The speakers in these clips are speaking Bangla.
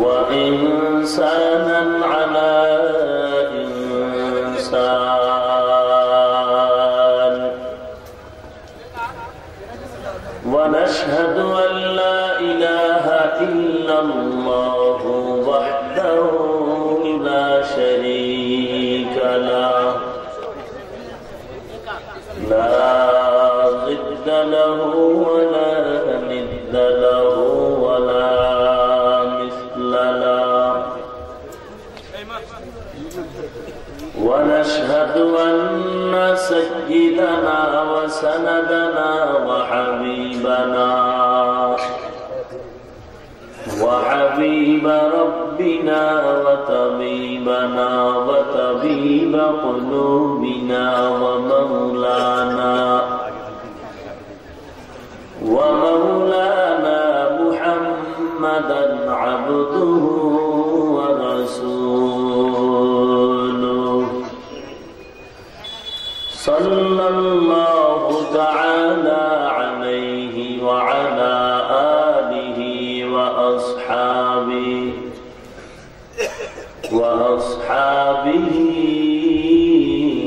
وإنسانا على سيدنا وسندنا وحبيبنا. وحبيب ربنا وطبيبنا وطبيب قلوبنا ومولانا. ومولانا محمدا عبده صلى الله تعالى عليه وعلى آله وأصحابه وأصحابه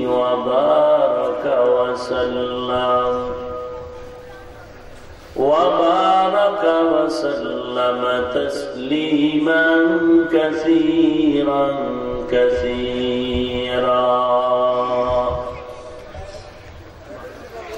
وبارك وسلم وبارك وسلم تسليما كثيرا كثيرا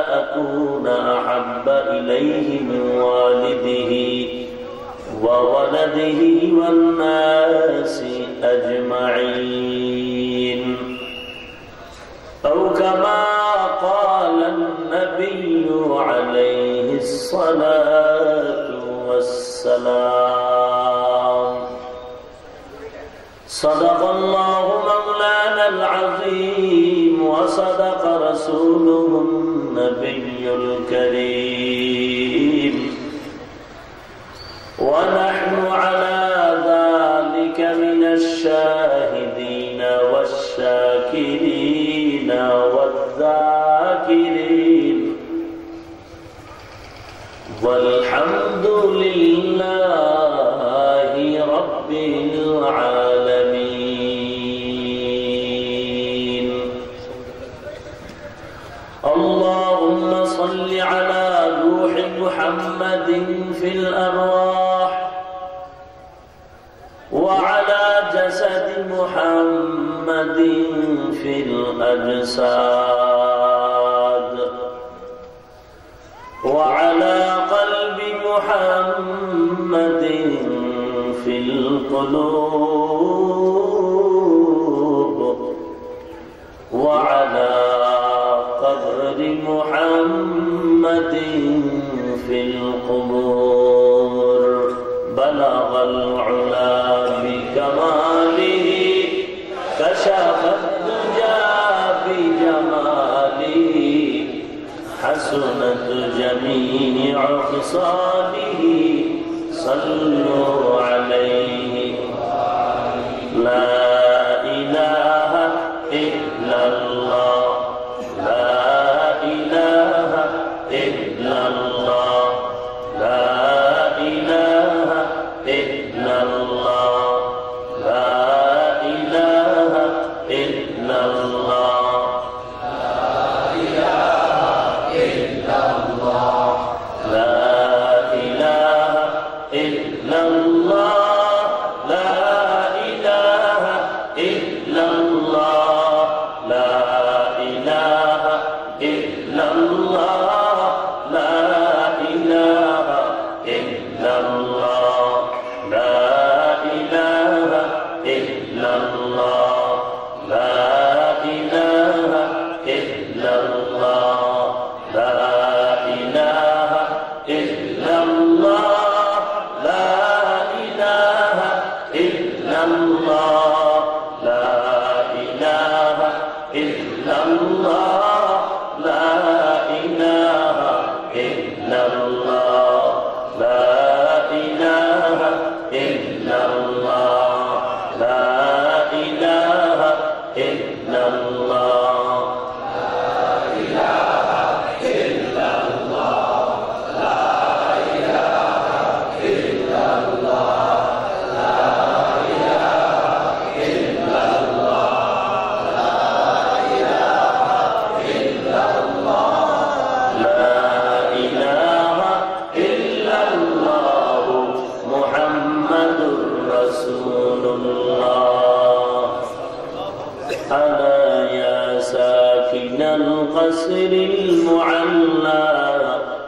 أكون أحب إليه من والده وولده والناس أجمعين. أو كما قال النبي عليه الصلاة والسلام صدق الله مولانا العظيم وصدق رسوله النبي الكريم. ونحن على ذلك من الشاهدين والشاكرين والذاكرين. والحمد لله الأجساد وعلى قلب محمد في القلوب. وعلى قبر محمد في القبور. بلغ العلا sorry القصر المعلى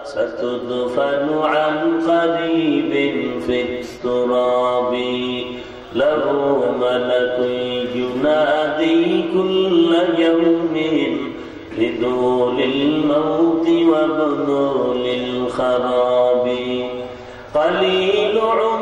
ستدفن عن قريب في التراب. له ملك ينادي كل يوم بذول الموت وبذول الخراب قليل عمر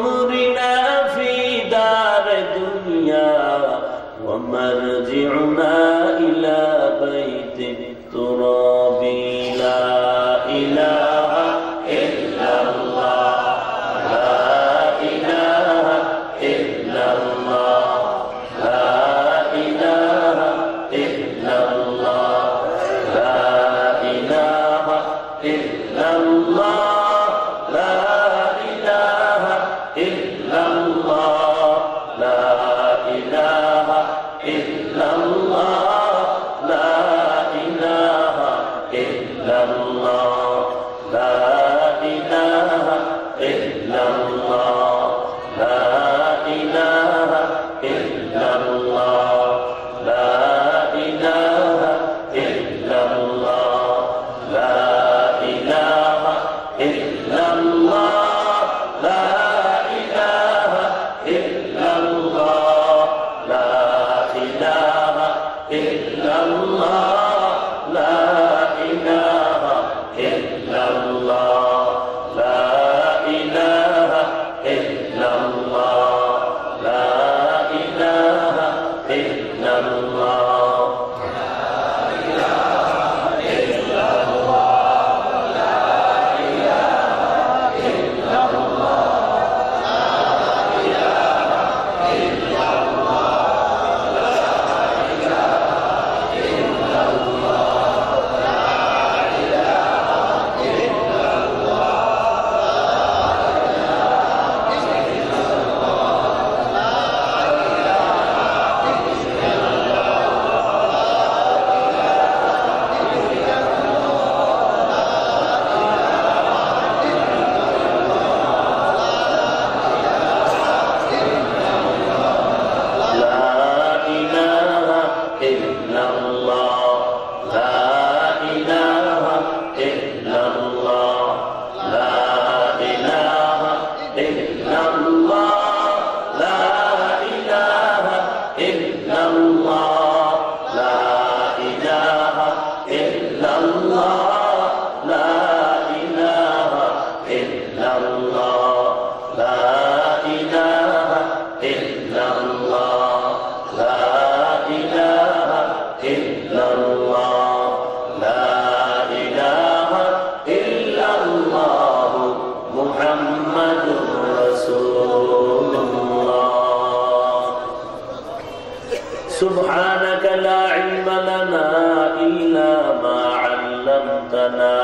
لنا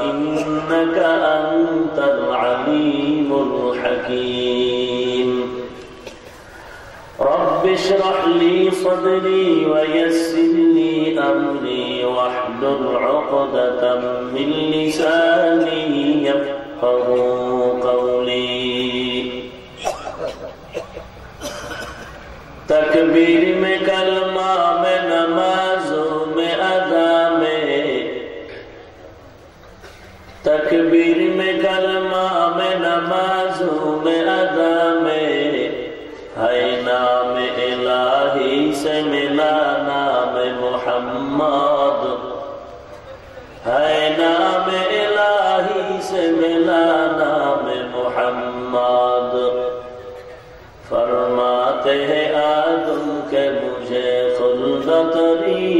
إنك أنت العليم الحكيم. رب اشرح لي صدري ويسر لي أمري واحلل عقدة من لساني يفقه قولي. تکبیر میں کلمہ میں نمازوں تکبیر میں کلمہ میں نمازوں میں ادا میں ہے نام الہی سے ملا نام محمد ہے نام الہی سے ملا نام محمد فرماتے ہیں آدم کے مجھے خلد تری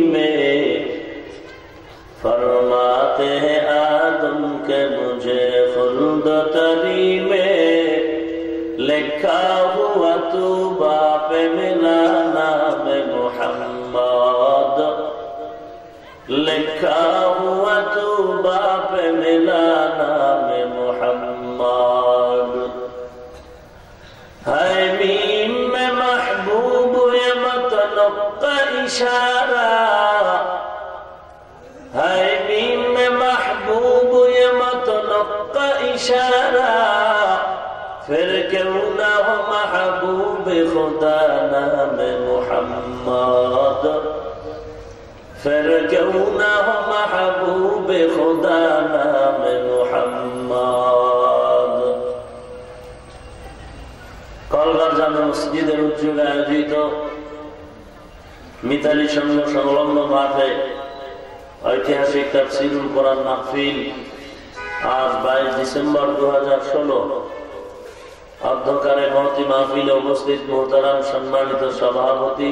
ইশারা। হায় মিম মাহবুব মতলক ইশারা। ফির কেউ না হো মাহবুব, খুদা নাম মোহাম্মদ। ফির কেউ না হো মাহবুব, খুদা নাম মোহাম্মদ। কলকাতা মসজিদের উজ্জ্বলে আয়োজিত মিতালি সংঘ সংলগ্ন মাঠে ঐতিহাসিক তাফসিরুল কোরআন মাহফিল আজ বাইশ ডিসেম্বর দু হাজার ষোলো। অধ্যকারে মহতি মাহফিলে উপস্থিত মোহতারাম সম্মানিত সভাপতি,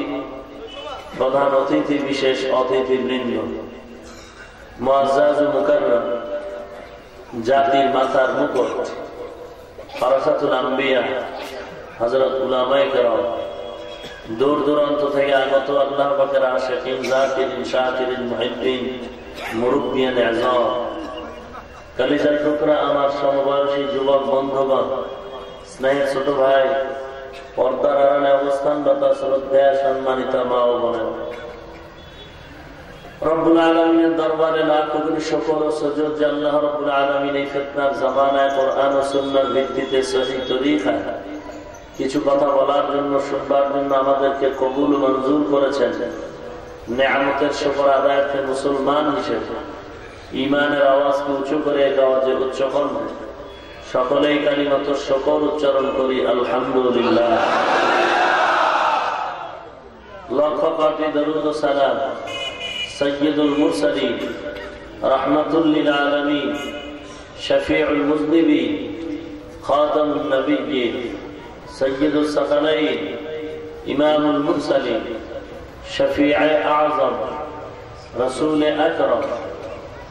প্রধান অতিথি, বিশেষ অতিথি বৃন্দ মুআজ্জাজ মুকাররম, জাতির মাথার মুকুট, ফারাসাতুল আম্বিয়া হজরত উলামাই করম দূর দূরান্ত থেকে আগত আল্লাহ পাকের আশেকিন জাকিরিন শাকিরিন মুহিদ্দিন, মুরব্বিয়ান আজম কালিজার টুকরা আমার সমবয়সী যুবক বন্ধুগণ, স্নেহের ছোট ভাই, পর্দার আড়ালে অবস্থানরত শ্রদ্ধা সম্মানিত মা ও বোনেরা। রব্বুল আলমিনের দরবারে লাখ কোটি শকর ও সজদ যে রব্বুল আলমিন এই ফেতনার জামানায় কোরআন ও সুন্নার ভিত্তিতে সহি তরিকায় কিছু কথা বলার জন্য, শুনবার জন্য আমাদেরকে কবুল মঞ্জুর করেছেন। নেয়ামতের শকর আদায়কে মুসলমান হিসেবে ইমানের আওয়াজকে উঁচু করে এক আওয়াজে উচ্চ কর্ম সকলেই কালিমত শকর উচ্চারণ করি, আলহামদুলিল্লাহ। লক্ষ কোটি দরুদ সালাম সৈয়দুল মুরসালিন রহমতুল্লিল আলমী শফিউল মুজনিবী খাতাম নবী سيد الثقلين إمام المرسلين شفيع أعظم رسول أكرم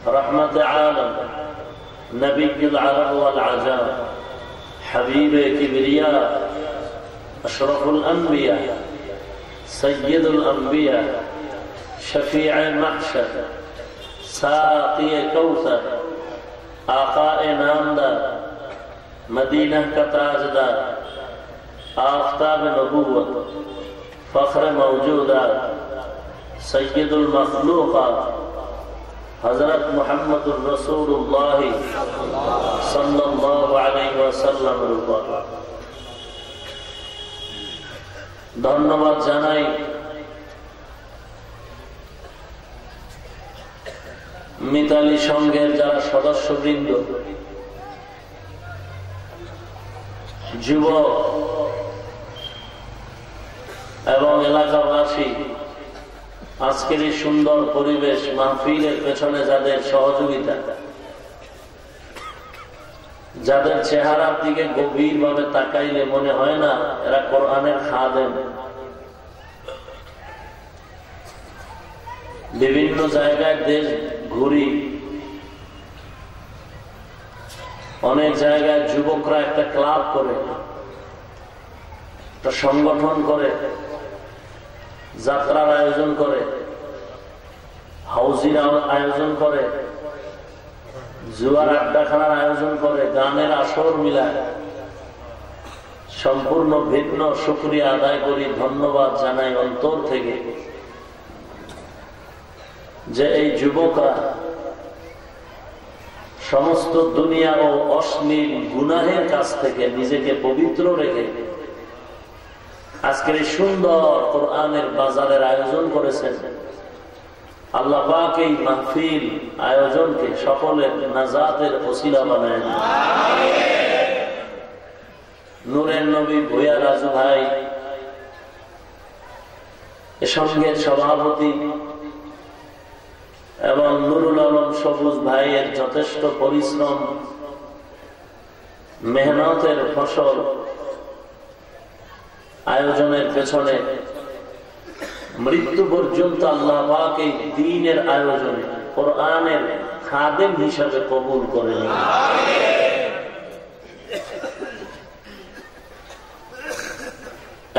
رحمة عالم نبي العرب والعجام حبيب كبرياء أشرف الأنبياء سيد الأنبياء شفيع محشر ساقي كوثر آقاء نامدار مدینہ کا تاجدار آفتاب نبوت فخر موجودات سید المخلوقات حضرت محمد الرسول اللہ صلی اللہ علیہ وسلم ধন্যবাদ জানাই মিতালি সংঘের যারা সদস্যবৃন্দ যুবক এবং এলাকাবাসী, আজকের এই সুন্দর পরিবেশ মাহফিলের পেছনে যাদের সহযোগিতা, যাদের চেহারার দিকে গভীর ভাবে তাকাইলে মনে হয় না এরা কোরআনের খাদেন বিভিন্ন জায়গায় দেশ ঘুরি। অনেক জায়গায় যুবকরা একটা ক্লাব করে, একটা সংগঠন করে। যাত্রার আয়োজন করে, হাউজির আয়োজন করে, জুয়ার আড্ডাখানার আয়োজন করে গানের আসর মিলায়। সম্পূর্ণ ভিন্ন শুক্রিয়া আদায় করি, ধন্যবাদ জানাই অন্তর থেকে যে এই যুবকরা সমস্ত দুনিয়া ও অশ্লীল গুনাহের কাছ থেকে নিজেকে পবিত্র রেখে আজকের এই সুন্দর কোরআনের বাজারের আয়োজন করেছেন। আল্লাহ এই মাহফিল আয়োজনকে সকলের নাজাতের ওসিলা বানায় নূরের নবী ভুয়া রাজু ভাই সঙ্গের সভাপতি, এবং নুরুল আলম সবুজ ভাইয়ের যথেষ্ট পরিশ্রম, মেহনতের ফসল আয়োজনের পেছনে মৃত্যু পর্যন্ত আল্লাহ পাক দিনের আয়োজনে, কোরআনের খাদেম হিসাবে কবুল করে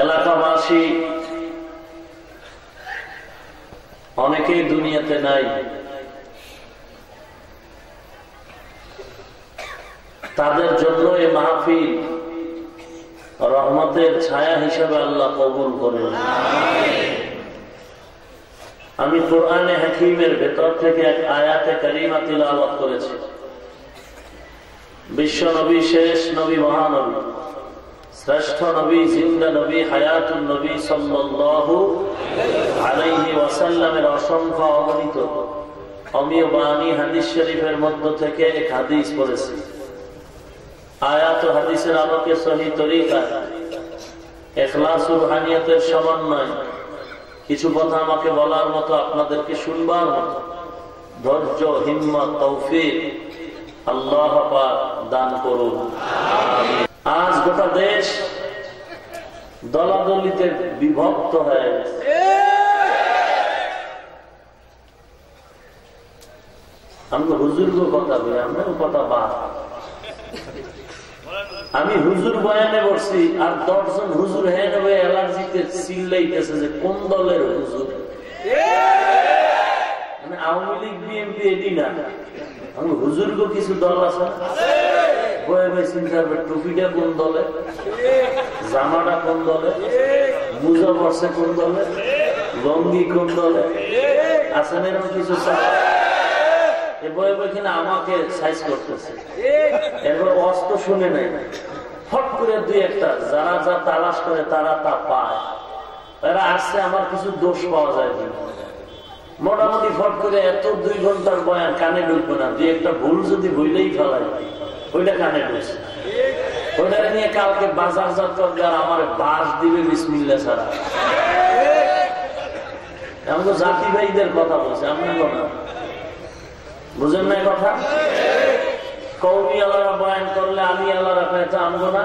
এলাকাবাসী, অনেকেই দুনিয়াতে নাই। তাদের জন্য এই মাহফিল রহমতের ছায়া হিসেবে আল্লাহ কবুল করেন। আমি কোরআনে হাকিমের ভেতর থেকে এক আয়াতে কারিমা তিলাওয়াত করেছি। বিশ্ব নবী, শেষ নবী, মহানবী, শ্রেষ্ঠ নবী, জিন্দা নবী হায়াতুল নবী সাল্লাল্লাহু আলাইহি ওয়াসাল্লামের অসংখ্য অগণিত অমীয় বাণী হাদিস শরীফের মধ্য থেকে এক হাদিস পড়েছি। আয়াত হাদিসের আলোকে সহি তরিকা। এখলাসুল হানিয়তের সমন্বয়। কিছু কথা আমাকে বলার মতো আপনাদেরকে শুনবার মতো। ধৈর্য, হিম্মত, তৌফিক আল্লাহ দান করুন। আজ গোটা দেশ দলাদলিতে বিভক্ত হয়ে আমি হুজুরগো কথা বলি, আমরাও কথা বা আমি হুজুর বয়ানে বসছি, আর দশজন হুজুর হ্যাঁ নেবে অ্যালার্জিতে চিল্লাইতেছে যে কোন দলের হুজুর? মানে আওয়ামী লীগ, বিএনপি, এটি না। আমি হুজুর গো কিছু দল আছে? কোন দলে? জামাটা কোন দলে? কোন দলে? কোন দলে? কিছু এ আমাকে সাইজ করতেছে। এরপর অস্ত্র শুনে নেই ফট করে দুই একটা, যারা যা তালাশ করে তারা তা পায়। এরা আসছে, আমার কিছু দোষ পাওয়া যায় মোটামুটি ফট করে এত দুই ঘণ্টার বয়ান কানে ঢুকবে না। দুই একটা ভুল যদি ভুলেই ফেলাই, ওইটা কানে ঢুকছে। ওইটা নিয়ে কালকে বাজার যাত্রা আমার বাস দিবে বিসমিল্লা ছাড়া। আমি তো জাতি ভাইদের কথা বলছি, আমি না বুঝেন না কথা? কৌমি আলারা বয়ান করলে আলী আলারা পেয়েছে আনব না।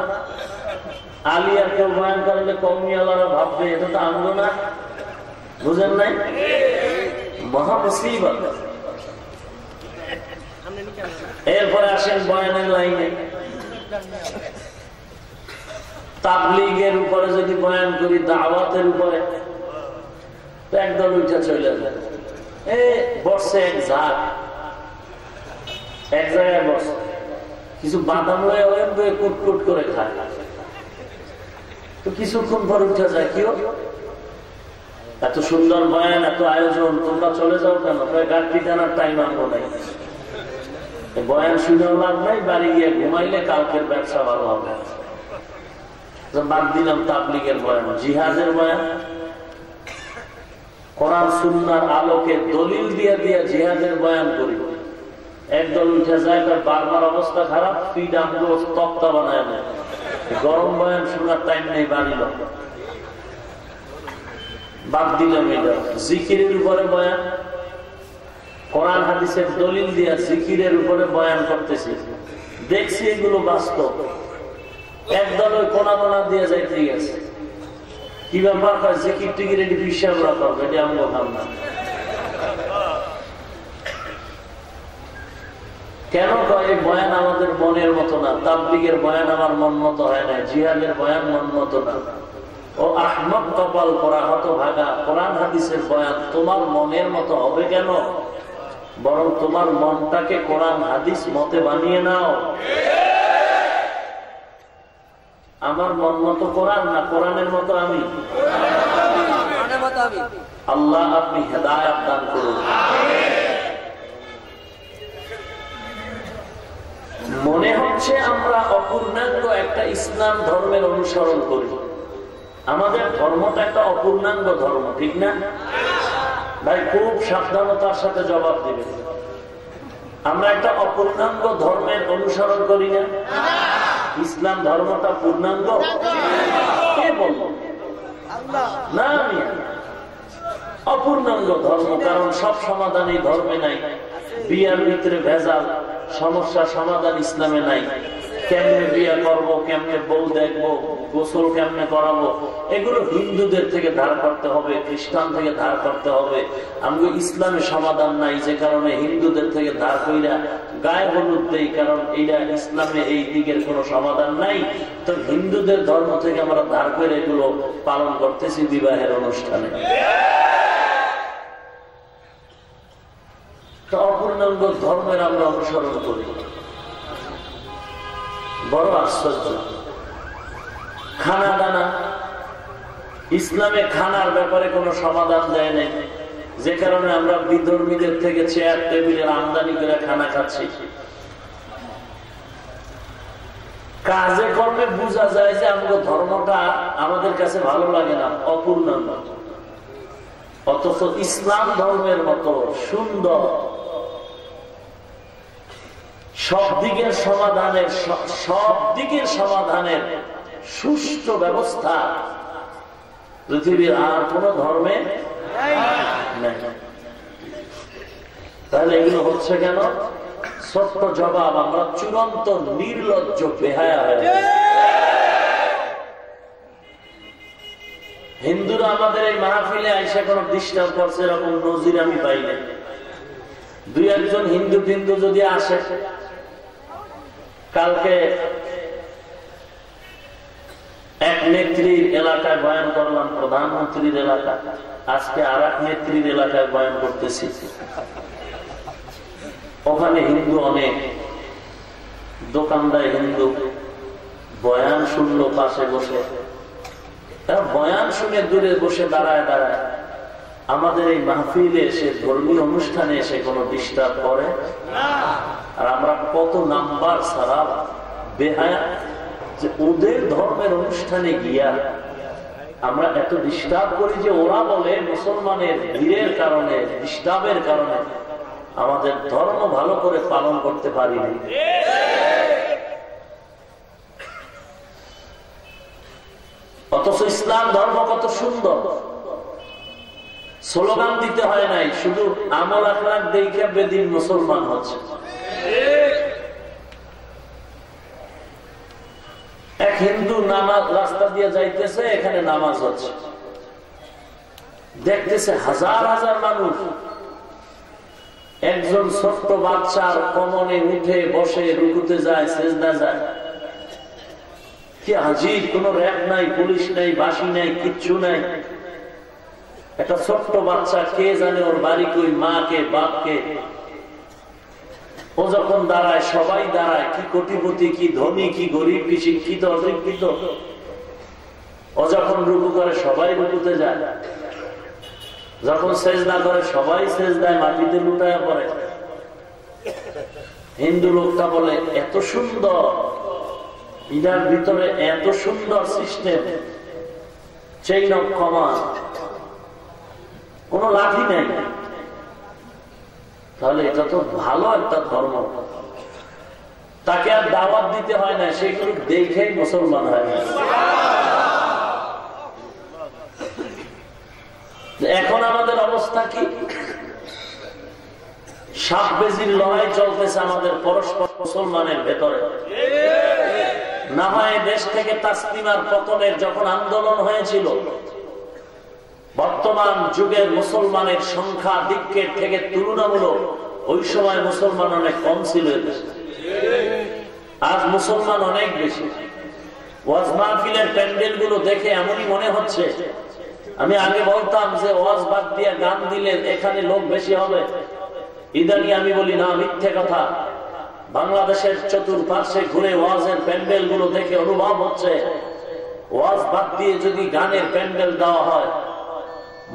আলী আর কেউ বয়ান করলে কৌমি আলারা ভাববে, এটা তো আনব না। বুঝেন নাই? মহা মুসিবত। এরপরে আসেন বয়ানের লাইনে। তাবলিগের উপরে যদি বয়ান করি, দাওয়াতের উপরে একদল উঠে চলে যায় এ বর্ষে এক ঝাঁক। এক জায়গায় বসে। কিছু বাদাম হয়ে হয়ে কুটকুট করে খায়। তো কিছুক্ষণ পর উঠে যায়, কি এত সুন্দর বয়ান, এত আয়োজন, তোমরা চলে যাও কেন? গাড়ি টানার টাইম আনব নাই। বয়ান শুনেও লাভ নাই, বাড়ি গিয়ে ঘুমাইলে কালকের ব্যবসা ভালো হবে। বাদ দিলাম তাবলিগের বয়ান জিহাজের বয়ান। কোরআন, সুন্নার আলোকে দলিল দিয়ে দিয়ে জিহাদের বয়ান করি। একদল উঠে যায়, তার বারবার অবস্থা খারাপ পিঠ আমগুলো তক্তা বানায় নেয় গরম বয়ান শোনার টাইম নেই, বাড়িল। বাদ দিলাম এটা। জিকিরের উপরে বয়ান। কোরআন, হাদিসের দলিল দিয়া জিকিরের উপরে বয়ান করতেছি। দেখছি এগুলো বাস্তব। একদল ওই কোনা কোনা দিয়ে যাই ঠিক আছে। কি ব্যাপার? জিকির টিকির এটি বিশ্বাস রাখা এটি আমি ভাবনা কেন কয় বয়ান আমাদের মনের মতো না? তাবলিগের বয়ান আমার মন মতো হয় না জিহাদের বয়ান মন মতো না। ও আহমদ কপাল করা হত ভাগা কোরআন হাদিসের বয়ান তোমার মনের মতো হবে কেন? বরং তোমার মনটাকে কোরআন হাদিস মতে বানিয়ে নাও। আমার মন মতো কোরআন না কোরআনের মতো আমি। আল্লাহ আপনি হেদায়াত দান করুন। মনে হচ্ছে আমরা অপূর্ণাঙ্গ একটা ইসলাম ধর্মের অনুসরণ করি। আমাদের ধর্মটা একটা অপূর্ণাঙ্গ ধর্ম, ঠিক না? ভাই, খুব সাবধানতার সাথে জবাব দিবেন। আমরা একটা অপূর্ণাঙ্গ ধর্মের অনুসরণ করি না। ইসলাম ধর্মটা পূর্ণাঙ্গ? কে বলল? না, আমি। অপূর্ণাঙ্গ ধর্ম, কারণ সব সমাধান এই ধর্মে নাই। বিয়ার ভিতরে ভেজাল। সমস্যা সমাধান ইসলামে নাই। কেমনে বিয়ে করব, কেমনে বউ দেখব, গোসল কেমনে করাবো? এগুলো হিন্দুদের থেকে ধার করতে হবে, খ্রিস্টান থেকে ধার করতে হবে। আমি ইসলামে সমাধান নাই, যে কারণে হিন্দুদের থেকে ধার কইরা গায়ে হলুদ দেই, কারণ এইটা ইসলামে এই দিকের কোনো সমাধান নাই। তো হিন্দুদের ধর্ম থেকে আমরা ধার করে এগুলো পালন করতেছি বিবাহের অনুষ্ঠানে। অপূর্ণাঙ্গ ধর্মের আমরা অনুসরণ করি। বড় আশ্চর্য। খানা দানা ইসলামে খানার ব্যাপারে কোনো সমাধান দেয় নাই। যে কারণে আমরা বিধর্মীদের থেকে চেয়ার, টেবিলের আমদানি করে খানা খাচ্ছি। কাজে কর্মে বোঝা যায় যে আমাদের ধর্মটা আমাদের কাছে ভালো লাগে না অপূর্ণাঙ্গ অথচ ইসলাম ধর্মের মতো, সুন্দর। সব দিকের সমাধানের সব দিকের সমাধানের সুষ্ঠু ব্যবস্থা পৃথিবীর আর কোন ধর্মে তাহলে এগুলো হচ্ছে কেন? ছোট্ট জবাব আমরা চূড়ান্ত নির্লজ্জ বেহায়া হয়ে হিন্দুরা আমাদের এই মাহফিলে আইসা কোন ডিস্টার্ব করছে, এরকম নজির আমি পাই না দুই একজন হিন্দু টিন্দু যদি আসে কালকে এক নেত্রীর এলাকায় বয়ান করলাম, প্রধানমন্ত্রীর এলাকা। আজকে আর এক নেত্রীর এলাকায় বয়ান করতেছি। ওখানে হিন্দু অনেক। দোকানদার হিন্দু। বয়ান শুনলো পাশে বসে। বয়ান শুনে দূরে বসে দাঁড়ায় দাঁড়ায়। আমাদের এই মাহফিলে এসে ধর্মীয় অনুষ্ঠানে এসে কোনো ডিস্টার্ব করে? আর আমরা কত নাম্বার ছাড়া বেহায়া যে ওদের ধর্মের অনুষ্ঠানে গিয়া আমরা এত ডিস্টার্ব করি যে ওরা বলে মুসলমানের ভিড়ের কারণে, ডিস্টার্বের কারণে আমাদের ধর্ম ভালো করে পালন করতে পারিনি। অথচ ইসলাম ধর্ম কত সুন্দর। স্লোগান দিতে হয় নাই, শুধু আমল আখলাখ দেখে বেদিন মুসলমান হচ্ছে। এক হিন্দু নামাজ রাস্তা দিয়ে যাইতেছে, এখানে নামাজ হচ্ছে। দেখতেছে হাজার হাজার মানুষ। একজন ছোট্ট বাচ্চার কমনে উঠে বসে রুকুতে যায়, সেজদা যায়। কি হাজির, কোন র্যাব নাই, পুলিশ নাই বাসি নাই, কিচ্ছু নাই। একটা ছোট্ট বাচ্চা, কে জানে ওর বাড়ি কই মা কে বাপ কে ও যখন দাঁড়ায়, সবাই দাঁড়ায়, কি কোটিপতি, কি ধনী, কি গরিব, কি শিক্ষিত, অশিক্ষিত। ও যখন রুকু করে, সবাই রুকুতে যায়। যখন সেজদা করে, সবাই সেজদায় মাটিতে লুটায় পড়ে। হিন্দু লোকটা বলে, এত সুন্দর। ইটার ভিতরে এত সুন্দর সিস্টেম। চেইন অফ কমান্ড কোন লাঠি নেই। তাহলে এটা তো ভালো একটা ধর্ম। তাকে আর দাওয়াত দিতে হয় না সেগুলো দেখেই মুসলমান হয় না। এখন আমাদের অবস্থা কি? সাপ বেজির লড়াই চলতেছে আমাদের পরস্পর মুসলমানের ভেতরে। না হয় দেশ থেকে তাসলিমার পতনের যখন আন্দোলন হয়েছিল বর্তমান যুগের মুসলমানের সংখ্যা দিকের থেকে তুলনামূলক ওই সময় মুসলমান অনেক কম ছিল আজ মুসলমান অনেক বেশি। ওয়াজ মাহফিলের প্যান্ডেলগুলো দেখে এমনই মনে হচ্ছে। আমি আগে বলতাম যে ওয়াজ বাদ দিয়ে গান দিলে এখানে লোক বেশি হবে। ইদানি আমি বলি, না, মিথ্যে কথা। বাংলাদেশের চতুর্পার্শ্বে ঘুরে ওয়াজের প্যান্ডেলগুলো দেখে অনুভব হচ্ছে। ওয়াজ বাদ দিয়ে যদি গানের প্যান্ডেল দেওয়া হয়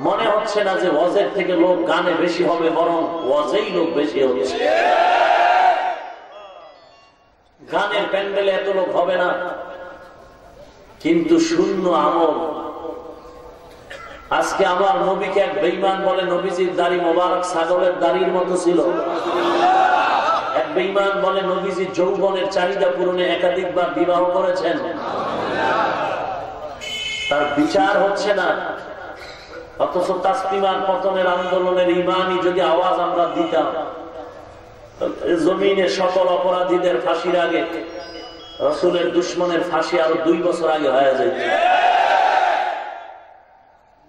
মনে হচ্ছে না যে ওয়াজের থেকে লোক গানে বেশি হবে, বরং ওয়াজেই লোক বেশি হচ্ছে। গানের প্যান্ডেলে এত লোক হবে না, কিন্তু শূন্য আমল। আজকে আমার নবীকে এক বেইমান বলে, নবীজির দাড়ি মোবারক ছাগলের দাড়ির মতো ছিল। এক বেইমান বলে, নবীজি যৌবনের চাহিদা পূরণে একাধিকবার বিবাহ করেছেন। তার বিচার হচ্ছে না অথচ তাস্তিমার পতনের আন্দোলনের ইমানই যদি আওয়াজ আমরা দিতাম জমিনে সকল অপরাধীদের ফাঁসির আগে, রসুলের দুশ্মনের ফাঁসি আরও দুই বছর আগে হয়ে যায়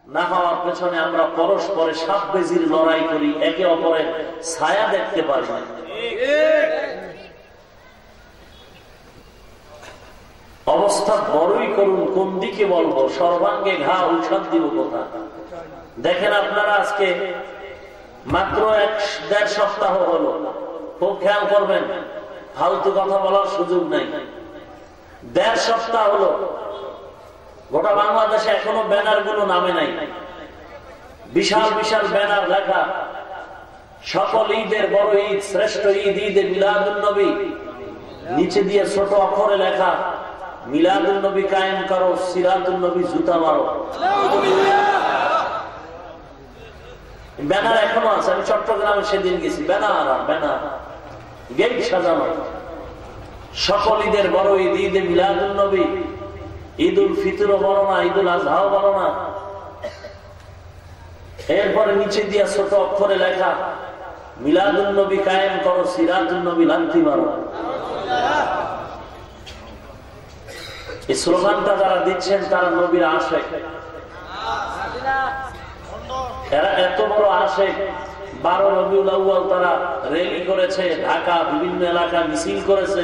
না হওয়ার পেছনে আমরা পরস্পরে সাপ বেজির লড়াই করি, একে অপরের ছায়া দেখতে পারি অবস্থা বড়ই করুন, কোন দিকে বলব? সর্বাঙ্গে ঘা, ঔষধ দিব কোথা দেখেন আপনারা আজকে মাত্র এক দেড় সপ্তাহ হলো। খুব খেয়াল করবেন, ফালতু কথা বলার সুযোগ নাই। দেড় সপ্তাহ হলো। গোটা বাংলাদেশে এখনও ব্যানারগুলো নামে নাই। বিশাল বিশাল ব্যানার লেখা, সকল ঈদের, বড় ঈদ, শ্রেষ্ঠ ঈদ ঈদের মিলাদুল নবী। নিচে দিয়ে ছোট অক্ষরে লেখা মিলাদুল নবী কায়েম করো সিরাতুল নবী জুতা মারো। ব্যানার এখনও আছে, আমি চট্টগ্রামে সেদিন গেছি। Banner banner. গেট সাজানো। সকল ঈদের বড় ঈদ, ঈদে মিলাদুল নবী। ঈদ উল ফিতরও বড় না ঈদ উল আজহাও বড় না। এরপরে নিচে দিয়া ছোট অক্ষরে লেখা মিলাদুল নবী কায়েম করো সিরাজুল নবী লান্তি মারো। এই স্লোগানটা যারা দিচ্ছেন, তারা নবীর আশেখ এরা এত বড় আসে বারো রবিউল তারা রেলি করেছে, ঢাকা বিভিন্ন এলাকা মিছিল করেছে।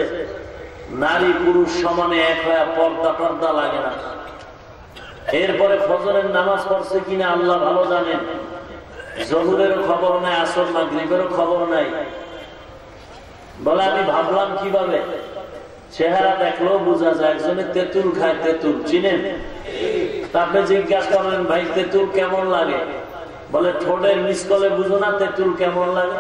নারী পুরুষ সমানে এক হয়ে পর্দা পর্দা লাগে না। এরপরে ফজরের নামাজ পড়ছে কিনা আল্লাহ ভালো জানেন। জহুরেরও খবর নাই, আসর না গ্রীবেরও খবর নাই। বলে আমি ভাবলাম কীভাবে? চেহারা দেখলেও বোঝা যায় একজনে তেঁতুল খায় তেঁতুল। চিনেন? তারপরে জিজ্ঞাসা করেন ভাই, তেঁতুল কেমন লাগে? বলে ঠোঁটের মিস কলে বুঝো না তেঁতুল কেমন লাগে?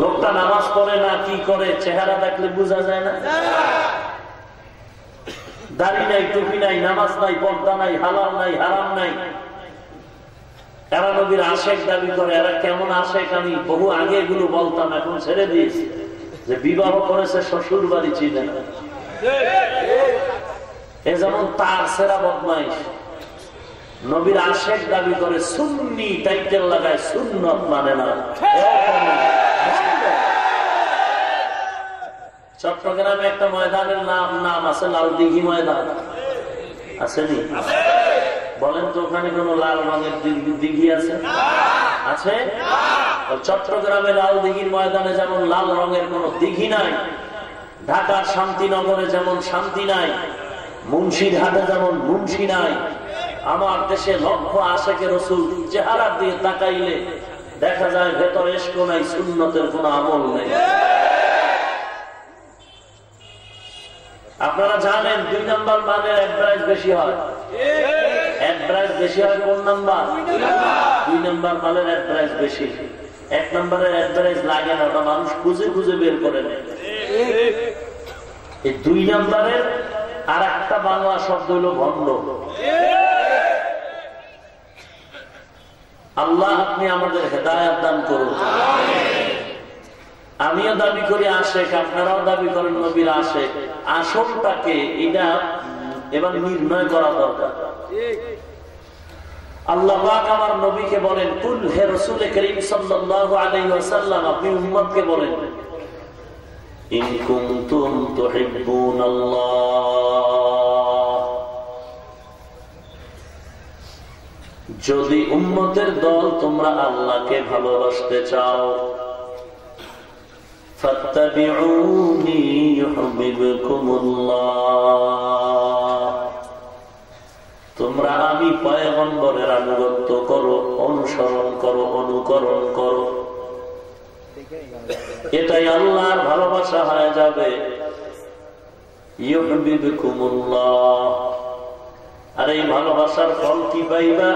লোকটা নামাজ পড়ে না, কি করে? চেহারা দেখলে বোঝা যায় না? দাড়ি নাই, টুপি নাই, নামাজ নাই, পর্দা নাই, হালাল নাই, হারাম নাই। এরা নবীর আশেক দাবি করে, এরা কেমন আশেক? আমি বহু আগে এগুলো বলতাম, এখন ছেড়ে দিয়েছি। যে বিবাহ করেছে শ্বশুর বাড়ি, চিনে এ যেমন তার সেরা বদমাইশ। নবীর আশেক দাবি করে সুন্নি টাইটেল লাগায় সুন্নত মানে না। চট্টগ্রামে একটা ময়দানের নাম নাম আছে লাল দিঘি ময়দান আসেনি বলেন তো ওখানে কোন লাল রঙের দিঘি আছে? আছে? চট্টগ্রামে লাল দিঘির ময়দানে যেমন লাল রঙের কোন দিঘি নাই, ঢাকার শান্তিনগরে যেমন শান্তি নাই, মুন্সিরহাটে যেমন মুন্সি নাই আমার দেশে লক্ষ আশেকে রসুল চেহারা দিয়ে তাকাইলে দেখা যায় ভেতর নাই, সুন্নতের কোন আমল নেই। আপনারা জানেন দুই নাম্বার মানের অ্যাডভাইস বেশি হয়। বেশি হয় কোন নাম্বার? দুই নাম্বার মানের অ্যাডভাইস বেশি। এক নম্বরের লাগে না মানুষ খুঁজে খুঁজে বের করে নেয়। এই দুই নাম্বারের আর একটা বাংলা শব্দ হলো ভণ্ড আল্লাহ আপনি আমাদের হেদায়াত দান করুন। আমিও দাবি করি আশেখ, আপনারাও দাবি করেন নবীর আশেখ। আসলটাকে এটা এবার নির্ণয় করা দরকার। আল্লাহ আমার নবীকে বলেন, কুল হে রসুল করিম আলাইহি ওয়াসাল্লাম, আপনি উম্মতকে বলেন ইন কুনতুম তুহিব্বুনাল্লাহ যদি উম্মতের দল তোমরা আল্লাহকে ভালোবাসতে চাও فاتبعوني يحببكم الله তোমরা আমি পয়গম্বরের আনুগত্য করো অনুসরণ করো অনুকরণ করো এটাই আল্লাহর ভালোবাসা হয়ে যাবে আর এই ভালোবাসার ফল কি পাইবা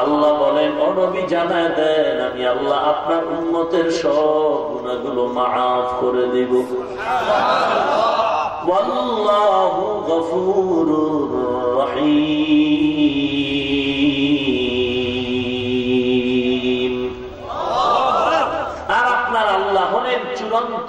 আল্লাহ বলেন অনবী জানায় দেন আমি আল্লাহ আপনার উন্মতের সব গুণাগুলো মাফ করে দিব والله غفور رحيم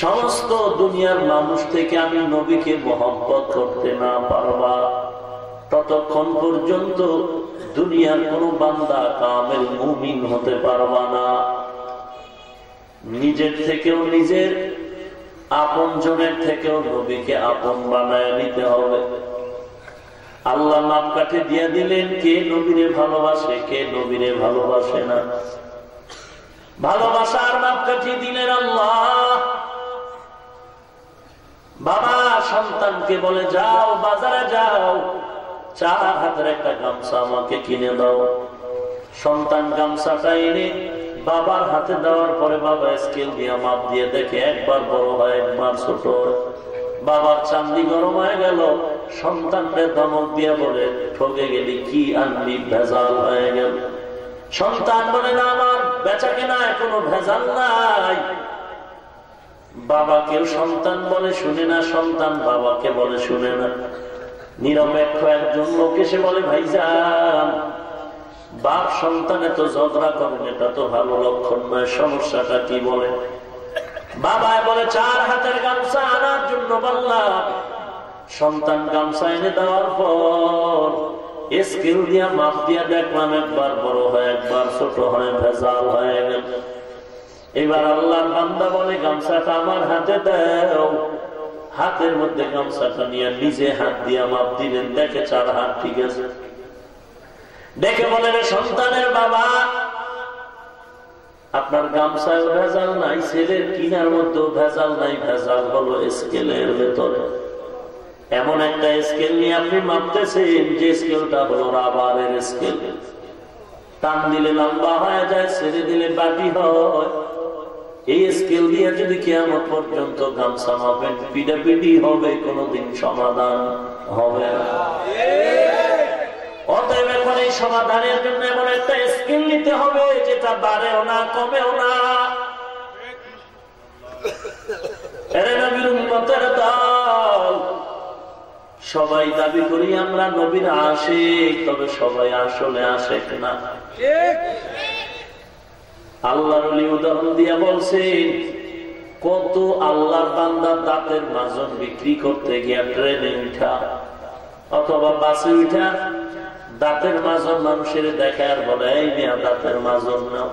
সমস্ত দুনিয়ার মানুষ থেকে আমি নবীকে মহব্বত করতে না পারবা। ততক্ষণ পর্যন্ত দুনিয়ার কোন বান্দা কামেল মুমিন হতে পারবা না। নিজের থেকেও নিজের, আপন জনের থেকেও নবীকে আপন বানায় নিতে হবে। আল্লাহ মাপকাঠি দিয়ে দিলেন, কে নবীরে ভালোবাসে, কে নবীরে ভালোবাসে না। ভালোবাসার মাপকাঠি দিলেন আল্লাহ। বাবা, সন্তানকে বলে, যাও, বাজারে যাও। চার হাতের একটা গামছা আমাকে কিনে দাও। সন্তান গামছাটা এনে বাবার হাতে দেওয়ার পরে বাবা স্কেল দিয়ে মাপ দিয়ে দেখে একবার বড় হয়, একবার ছোট। বাবার চান্দি গরম হয়ে গেল। সন্তানকে ধমক দিয়ে বলে ঠকে গেলি, কি আনবি ভেজাল হয়ে গেল। সন্তান বলে, না, আমার বেচা কেনা কোনো ভেজাল নাই। বাবাকেও সন্তান বলে শুনে না, সন্তান বাবাকে বলে শুনে না। নিরপেক্ষ একজন লোক এসে বলে, ভাইজান, বাপ সন্তানে তো ঝগড়া করেন, এটা তো ভালো লক্ষণ নয়, সমস্যাটা কি বলে? বাবায় বলে, চার হাতের গামছা আনার জন্য বললাম। সন্তান গামছা এনে দেওয়ার পর স্কেল দিয়া মাপ দিয়া দেখলাম, একবার বড় হয়, একবার ছোট হয়, ভেজাল হয়ে গেল। এবার আল্লাহর বান্দা বলে, গামছাটা আমার হাতে দাও। হাতের মধ্যে গামছাটা নিয়ে নিজে হাত দিয়ে মাপ দিলেন দেখে চার হাত ঠিক আছে। দেখে বলে রে সন্তানের বাবা, আপনার গামছায় ভেজাল নাই, ছেলের কিনার মধ্যে ভেজাল নাই, ভেজাল হলো স্কেলের ভেতরে। এমন একটা স্কেল নিয়ে আপনি মাপতেছেন, যে স্কেলটা হলো রাবারের স্কেল। টান দিলে লম্বা হয়ে যায়, ছেড়ে দিলে বাটি হয়। এই স্কেল দিয়ে যদি কেমন পর্যন্ত গামছা মাপেন, পিডাপিডি হবে, কোনোদিন সমাধান হবে না। অতএব এখন এই সমাধানের জন্য এমন একটা স্কিল নিতে হবে, যেটা বাড়েও না, কমেও না। সবাই দাবি করি আমরা নবীর আসে তবে সবাই আসলে আসে না। আল্লাহর উদাহরণ দিয়া বলছেন, কত আল্লাহর বান্দার দাঁতের মাজন বিক্রি করতে গিয়া ট্রেনে উঠা, অথবা বাসে উঠা, দাঁতের মাজন মানুষের দেখে আর বলে, এই মেয়া, দাঁতের মাজন নাও।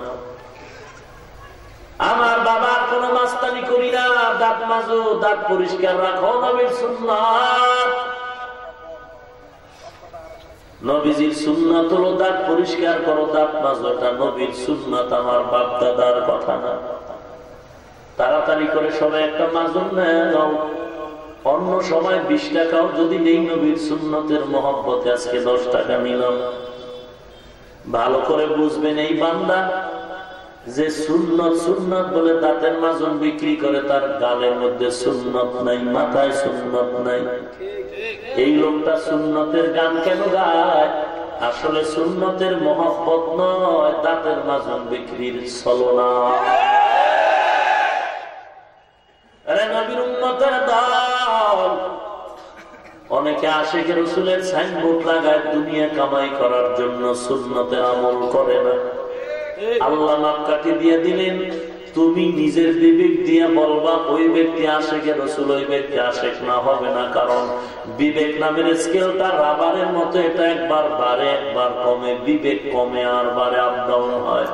আমার বাবার কোন মাস্তানি করি না, দাঁত মাজো, দাঁত পরিষ্কার রাখো নবীর সুন্নাত। নবীজির সুন্নাত হলো দাঁত পরিষ্কার করো, দাঁত মাজো নবীর সুন্নাত আমার বাপ দাদার কথা না। তাড়াতাড়ি করে সবাই একটা মাজুন নাও। অন্য সময় বিশ টাকাও যদি নেই নবীর সুন্নতের মহব্বতে, আজকে দশ টাকা নিলাম। ভালো করে বুঝবেন এই বান্দা। যে সুন্নত সুন্নত বলে দাঁতের মাজন বিক্রি করে, তার গালের মধ্যে সুন্নত নাই, মাথায় সুন্নত নাই। এই লোকটা সুন্নতের গান কেন গায়? আসলে সুন্নতের মহব্বত নয়, দাঁতের মাজন বিক্রির ছলনা। অনেকে আশেখের রসুলের সাইনবোর্ড লাগায়, দুনিয়া কামাই করার জন্য সুন্নতে আমল করে না। আল্লাহ মাপকাঠি দিয়ে দিলেন, তুমি নিজের বিবেক দিয়ে বলবা, ওই ব্যক্তি আসে কে ওই ব্যক্তি আসে না, হবে না। কারণ বিবেক নামের তার রাবারের মতো, এটা একবার বারে একবার কমে, বিবেক কমে, আর বারে আপ ডাউন হয়।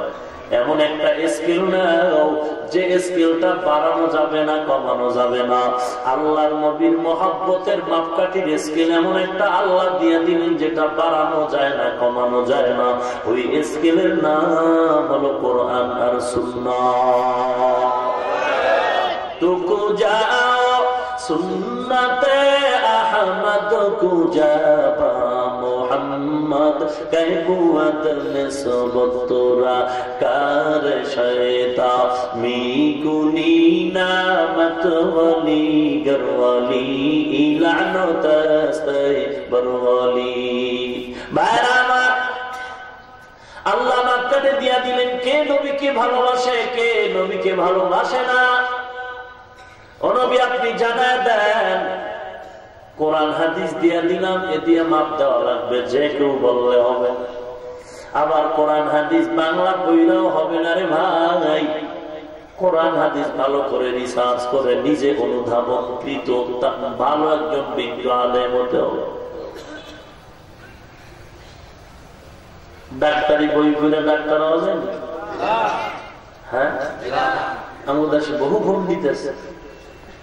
এমন একটা স্কিল নাও, যে স্কিলটা বাড়ানো যাবে না, কমানো যাবে না। আল্লাহর নবীর মহাব্বতের মাপকাঠির স্কিল এমন একটা আল্লাহ দিয়ে দিলেন, যেটা বাড়ানো যায় না, কমানো যায় না। ওই স্কিলের নাম হলো কোরআন আর সুন্না টুকু সুন্নতে আহমদ কুজাবা মোহাম্মদ কৈবুয়াত নিসবত তোরা? কার শয়তা? মি গুনি নামত ওয়ালি গরওয়ালি ইলানত আস্তাই বরওয়ালি। আল্লাহ মাক্কাতে দিয়া দিলেন, কে নবীকে ভালোবাসে, কে নবীকে ভালোবাসে না? অনবী আপনি জানা দেন কোরআন হাদিস দিয়া দিলাম এ দিয়ে মাপ দেওয়া লাগবে যে কেউ বললে হবে। আবার কোরআন হাদিস বাংলা বইলেও হবে না রে ভাই। কোরআন হাদিস ভালো করে রিসার্চ করে নিজে অনুধাবন কৃত ভালো একজন বিজ্ঞ আলেম হতে হবে। ডাক্তারি বই করে ডাক্তার হওয়া হ্যাঁ? আমাদের দেশে বহু ভোট দিতেছে।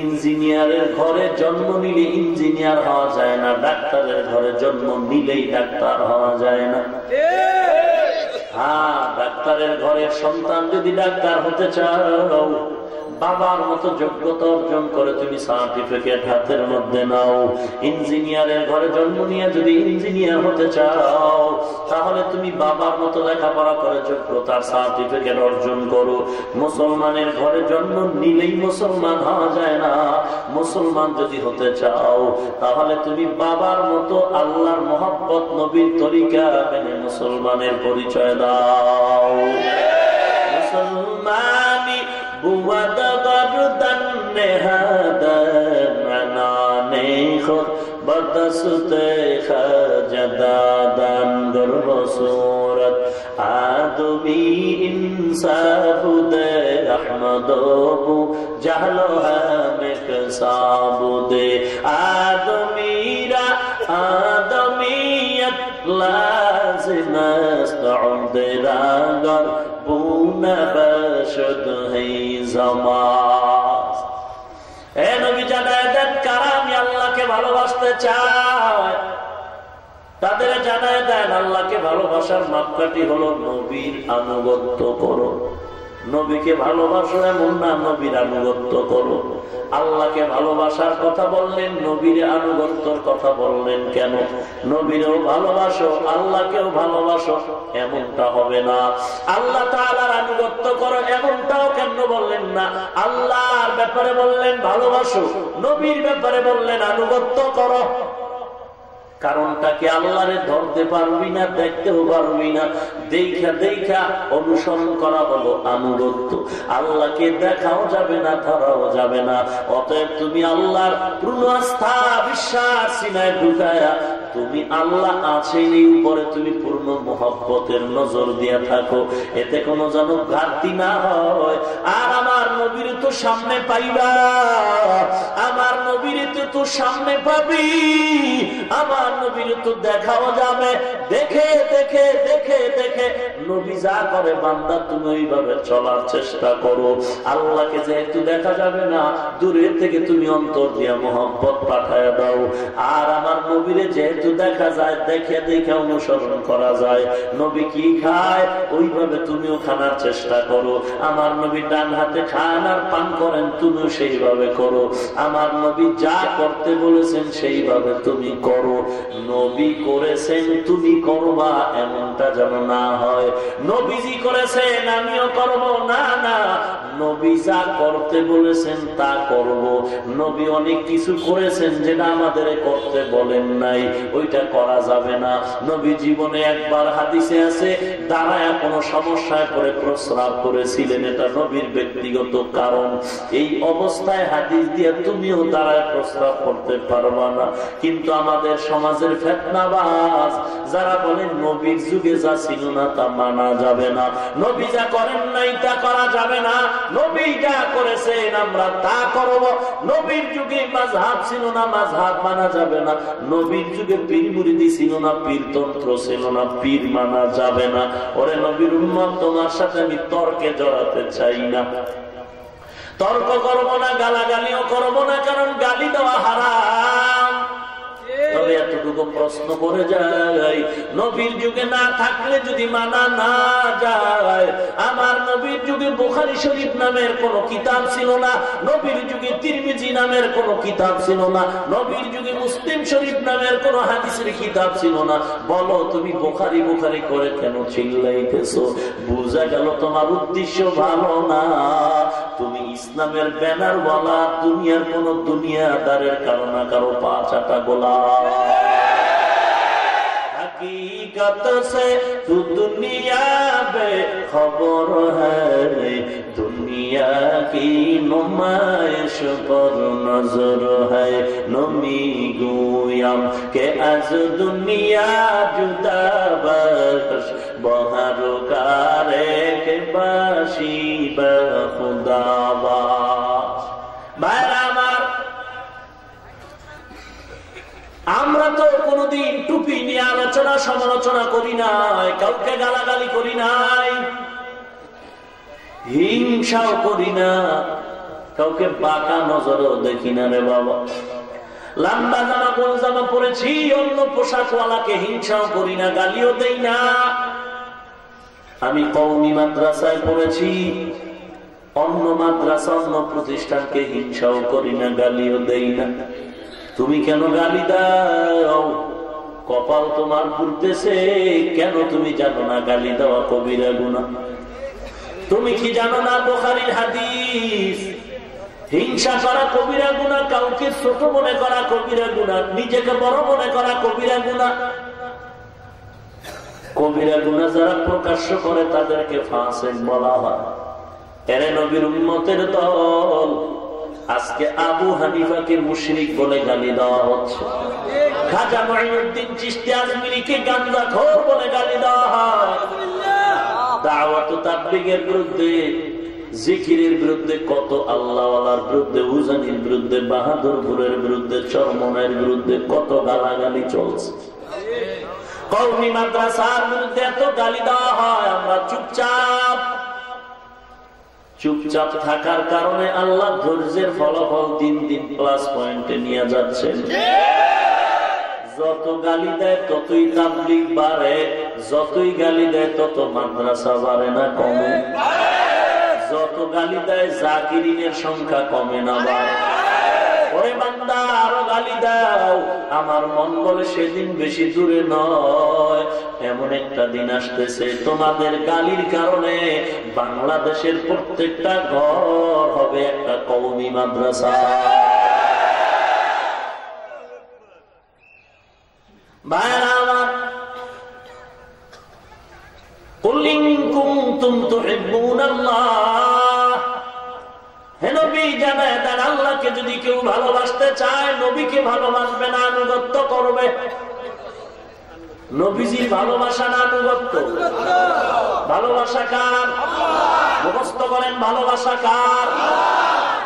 ইঞ্জিনিয়ারের ঘরে জন্ম নিলে ইঞ্জিনিয়ার হওয়া যায় না, ডাক্তারের ঘরে জন্ম নিলেই ডাক্তার হওয়া যায় না। হ্যাঁ ডাক্তারের ঘরের সন্তান যদি ডাক্তার হতে চাও বাবার মতো যোগ্যতা অর্জন করে তুমি সার্টিফিকেট হাতের মধ্যে নাও। ইঞ্জিনিয়ারের ঘরে জন্ম নিয়ে যদি ইঞ্জিনিয়ার হতে চাও, তাহলে তুমি বাবার মতো লেখাপড়া করে যোগ্যতার সার্টিফিকেট অর্জন করো। মুসলমানের ঘরে জন্ম নিলেই মুসলমান হওয়া যায় না। মুসলমান যদি হতে চাও, তাহলে তুমি বাবার মতো আল্লাহর মহব্বত নবীর তরিকা মেনে মুসলমানের পরিচয় দাও। মুসলমানি বুয়া مجدا نهادا عنان خود بدست خجدادان گرب صورت آدمی انصاف دے احمد ابو جہل ہم اقصاب دے آدمیرا آدمیت لازم است عمد راگر بون بشد ہی زمان ভালোবাসতে চায় তাদের জানায় দেন আল্লাহকে ভালোবাসার মাপকাঠি হলো নবীর আনুগত্য করো। নবীকে ভালোবাসো এমন না নবীর আনুগত্য করো। আল্লাহকে ভালোবাসার কথা বললেন, নবীর আনুগত্যর কথা বললেন কেন? নবীরেও ভালোবাসো, আল্লাহকেও ভালোবাসো, এমনটা হবে না। আল্লাহ তাআলার আনুগত্য করো, এমনটাও কেন বললেন না? আল্লাহর ব্যাপারে বললেন ভালোবাসো, নবীর ব্যাপারে বললেন আনুগত্য করো। কারণটাকে আল্লাহরে ধরতে পারবি না, দেখতেও পারবি না। দেখা দেখা অনুসরণ করা হলো আনুগত্য। আল্লাহকে দেখাও যাবে না, ধরাও যাবে না। অতএব তুমি আল্লাহর পূর্ণ আস্থা, বিশ্বাস ঢুকায়া তুমি আল্লাহ আছেন এই উপরে তুমি পূর্ণ মোহব্বতের নজর দিয়া থাকো। এতে কোনো যেন ঘাটতি না হয়। আর আমার নবীর তো সামনে পাইবা। আমার নবীর তো সামনে পাবি। আমার নবীর তো দেখাও যাবে। দেখে দেখে দেখে দেখে নবী যা করে বান্দা তুমি ওইভাবে চলার চেষ্টা করো। আল্লাহকে যেহেতু দেখা যাবে না, দূরের থেকে তুমি অন্তর দিয়া মোহব্বত পাঠায় দাও। আর আমার নবীরে যেহেতু দেখা যায়, দেখে দেখে অনুসরণ করা যায়। নবী কি খায়? ওইভাবে তুমিও খানার চেষ্টা করো। আমার নবী ডান হাতে খান আর পান করেন, তুমিও সেইভাবে করো। আমার নবী যা করতে বলেছেন, সেইভাবে তুমি করো। নবী করেছেন, তুমি করবা, এমনটা যেন না হয়। নবীজি করেছেন, আমিও করব। না না, নবী যা করতে বলেছেন, তা করব। নবী অনেক কিছু করেছেন, যেটা আমাদের করতে বলেন নাই। ওইটা করা যাবে না। নবী জীবনে একবার হাদিসে আছে, দাঁড়ায় কোনো সমস্যায় পরে প্রস্রাব করেছিলেন, এটা নবীর ব্যক্তিগত কারণ। এই অবস্থায় হাদিস দিয়ে তুমিও দাঁড়ায় প্রস্রাব করতে পারবা না। কিন্তু আমাদের সমাজের ফেতনাবাজ, যারা বলেন নবীর যুগে যা ছিল না তা মানা যাবে না। নবী যা করেন নাই তা করা যাবে না। নবী যা করেছেন আমরা তা করব। নবীর যুগে মাঝহাব ছিল না, মাঝহাব মানা যাবে না। নবীর যুগে পীর মুরিদি ছিল না, পীর তন্ত্র ছিল না, পীর মানা যাবে না। ওরে নবীর উম্মত, তোমার সাথে আমি তর্কে জড়াতে চাই না। তর্ক করব না, গালাগালিও করব না, কারণ গালি দেওয়া হারাম। তবে এতটুকু প্রশ্ন করে যায় নবীর যুগে না থাকলে যদি মানা না যায়, আমার নবীর যুগে বোখারি শরীফ নামের কোন কিতাব ছিল না, নবীর যুগে তিরমিজি নামের কোন কিতাব ছিল না, নবীর যুগে মুসলিম শরীফ নামের কোন হাদিসের কিতাব ছিল না। বলো, তুমি বোখারি বোখারি করে কেন চিল্লাইতেছো? বুঝা গেল তোমার উদ্দেশ্য ভালো না। তুমি ইসলামের ব্যানার বলা দুনিয়ার কোন দুনিয়াদারের কারও না কারও পা চাটা গোলা হকীকত সে তু হে দুনিয়া কি নুমায়শ পর নজর হে নমি গুয়াম কে আজ দুনিয়া জুদা বস বহার বাসি বা আমরা তো কোনদিন টুপি নিয়ে আলোচনা, সমালোচনা করি নাই, কাউকে গালাগালি করি নাই, হিংসাও করি না। কাউকে বাঁকা নজরও দেখি না রে বাবা। লাম্বা জামা, গোল জামা পরেছি, অন্য পোশাকওয়ালাকে হিংসাও করি না, গালিও দেই না। আমি কৌমি মাদ্রাসায় পড়েছি, অন্য মাদ্রাসা, অন্য প্রতিষ্ঠানকে হিংসাও করি না, গালিও দেই না। তুমি কেন গালি দাও? কপাল তোমার পুড়তেছে, কেন তুমি জানো না গালি দেওয়া কবিরা গুণা? তুমি কি জানো না বোখারির হাদিস? হিংসা করা কবিরা গুণা, কাউকে ছোট মনে করা কবিরা গুণা, নিজেকে বড় মনে করা কবিরা গুণা? কবিরা গুণা যারা প্রকাশ্য করে, তাদেরকে ফাঁসে বলা হয়। এরে নবীর উন্মতের দল আজকে আবু হানিফাকে মুশরিক বলে গালি দেওয়া হচ্ছে। খাজা মহিউদ্দিন চিস্তি আজমিরিকে গান্দা খোর বলে গালি দেওয়া হয়। দাওয়াত তাবলিগের বিরুদ্ধে, জিকিরের বিরুদ্ধে, কত আল্লাহওয়ালার বিরুদ্ধে, উজানির বিরুদ্ধে, বাহাদুরপুরের বিরুদ্ধে চরমনের বিরুদ্ধে কত গালাগালি চলছে। কৌমি মাদ্রাসার বিরুদ্ধে এত গালি দেওয়া হয়, আমরা চুপচাপ চুপচাপ থাকার কারণে আল্লাহ ধৈর্যের ফলাফল দিন দিন প্লাস পয়েন্টে নিয়ে যাচ্ছেন। যত গালি দেয় ততই তাবলিক বাড়ে, যতই গালি দেয় তত মাদ্রাসা বাড়ে না, কমে। যত গালি দেয় জাকিরিনের সংখ্যা কমে না, বাড়ে। আরও গালি দাও। আমার মন বলে সেদিন বেশি দূরে নয়। এমন একটা দিন আসতেছে, তোমাদের গালির কারণে বাংলাদেশের প্রত্যেকটা ঘর হবে একটা কৌমি মাদ্রাসা। ভাইরা আমার, কুলিং কুমতুম নবী জানায় তার আল্লাহকে যদি কেউ ভালোবাসতে চায়, নবীকে ভালোবাসবে না, আনুগত্য করবে। নবীজি ভালোবাসা না আনুগত্য? ভালোবাসা কার? মুখস্থ করেন, ভালোবাসা কার?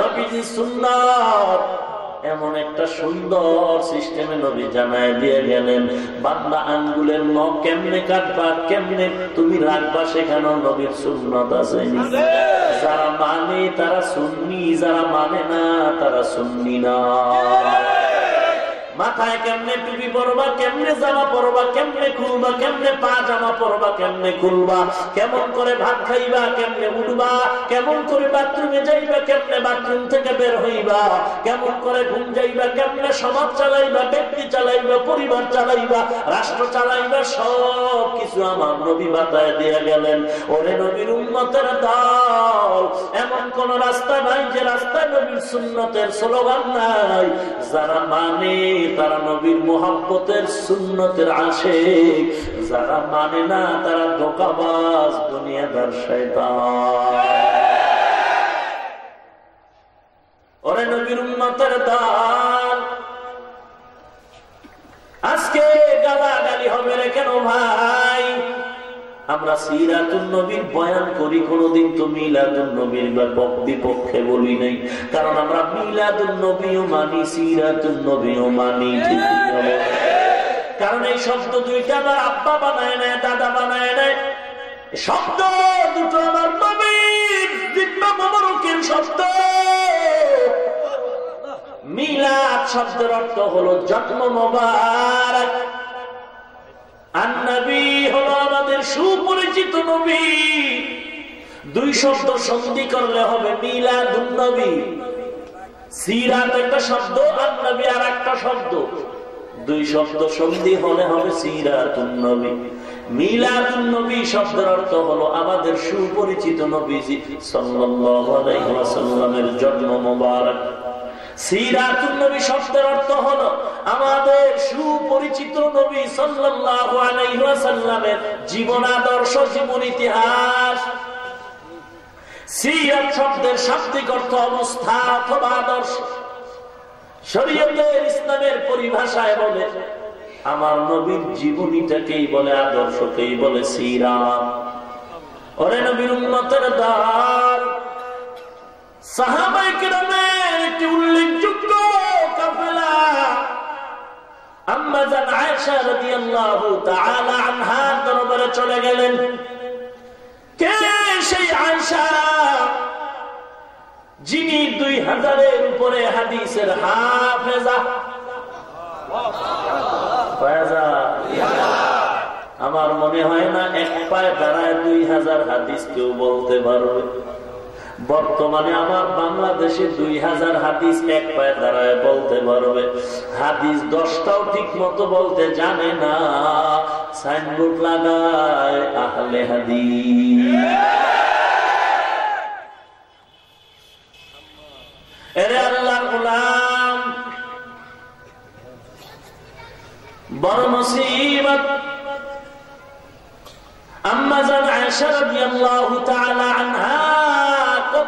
নবীজি এমন একটা সুন্দর সিস্টেমে নবী জানায় দিয়ে গেলেন, বান্দা আঙ্গুলের নখ কেমনে কাটবা, কেমনে? তুমি রাখবা সেখানেও নবীর সুন্নত আছে যারা মানে তারা সুন্নি, যারা মানে না, তারা সুন্নি না। মাথায় কেমনে টুপি পরবা, কেমনে জামা পরবা, কেমনে খুলবা, কেমনে পা জামা পরবা, কেমনে খুলবা, কেমন করে ভাত খাইবা, কেমনে উঠবা, কেমন করে বাথরুমে যাইবা, কেমনে বাথরুম থেকে বের হইবা, কেমন করে ঘুম যাইবা, কেমনে সমাজ চালাইবা, ব্যক্তি চালাইবা, পরিবার চালাইবা, রাষ্ট্র চালাইবা, সব কিছু আমার নবী বাতায় দিয়ে গেলেন। ওরে নবীর উন্নতের দল, এমন কোন রাস্তা নাই যে রাস্তায় নবীর সুন্নতের স্লোগান নাই। যারা মানে তারা নবীর মোহাম্মতের সুন্নতের আসে যারা মানে না, তারা ধোকাবাজ দুনিয়াদার শয়তান। ওরে নবীর উন্নতের দান আজকে গালাগালি হবে রে কেন ভাই? আমরা সিরাতুল নবীর বয়ান করি, কোনদিন তো মিলাদুল নবীর বিপক্ষে বলি নাই। কারণ আমরা মিলাদুল নবীও মানি সিরাতুল নবীও মানি কারণ এই শব্দ দুইটা আমার আব্বা বানায় নেয়, দাদা বানায় নেয়। শব্দ দুটো আমার নবীর দিব্য মোবারকের শব্দ। মিলাদ শব্দের অর্থ হলো জন্ম মোবারক। আমাদের সুপরিচিত নবী। দুই শব্দ সন্ধি করলে হবে মিলাদুন্নবী সিরাত একটা শব্দ আন্নবী আর একটা শব্দ। দুই শব্দ সন্ধি হলে হবে শব্দের অর্থ হলো আমাদের সুপরিচিত সাল্লাল্লাহু আলাইহি ওয়াসাল্লামের জন্ম মোবারক। জীবন আদর্শ জীবন ইতিহাস। শব্দের অর্থ অবস্থা অথবা আদর্শ। শরীয়তের ইসলামের পরিভাষায় বলে, আমার নবীর জীবনীটাকেই বলে আদর্শকেই বলে সিরাত। ওরে নবীর উন্মতের দ্বার। দরবারে চলে গেলেন। কে সেই যিনি দুই হাজারের উপরে হাদিসের হাফেজা। আমার মনে হয় না এক পায়ে দাঁড়ায় দুই হাজার হাদিস কেউ বলতে পারবে। বর্তমানে আমার বাংলাদেশে দুই হাজার হাদিস এক পায়ে দাঁড়ায় বলতে পারবে। হাদিস দশটাও ঠিক মতো বলতে জানে না। সাইনবোর্ড লাগায় আহলে হাদিস। এরে আল্লাহ গুলাম। বড় মুসিবত। আম্মা আনহা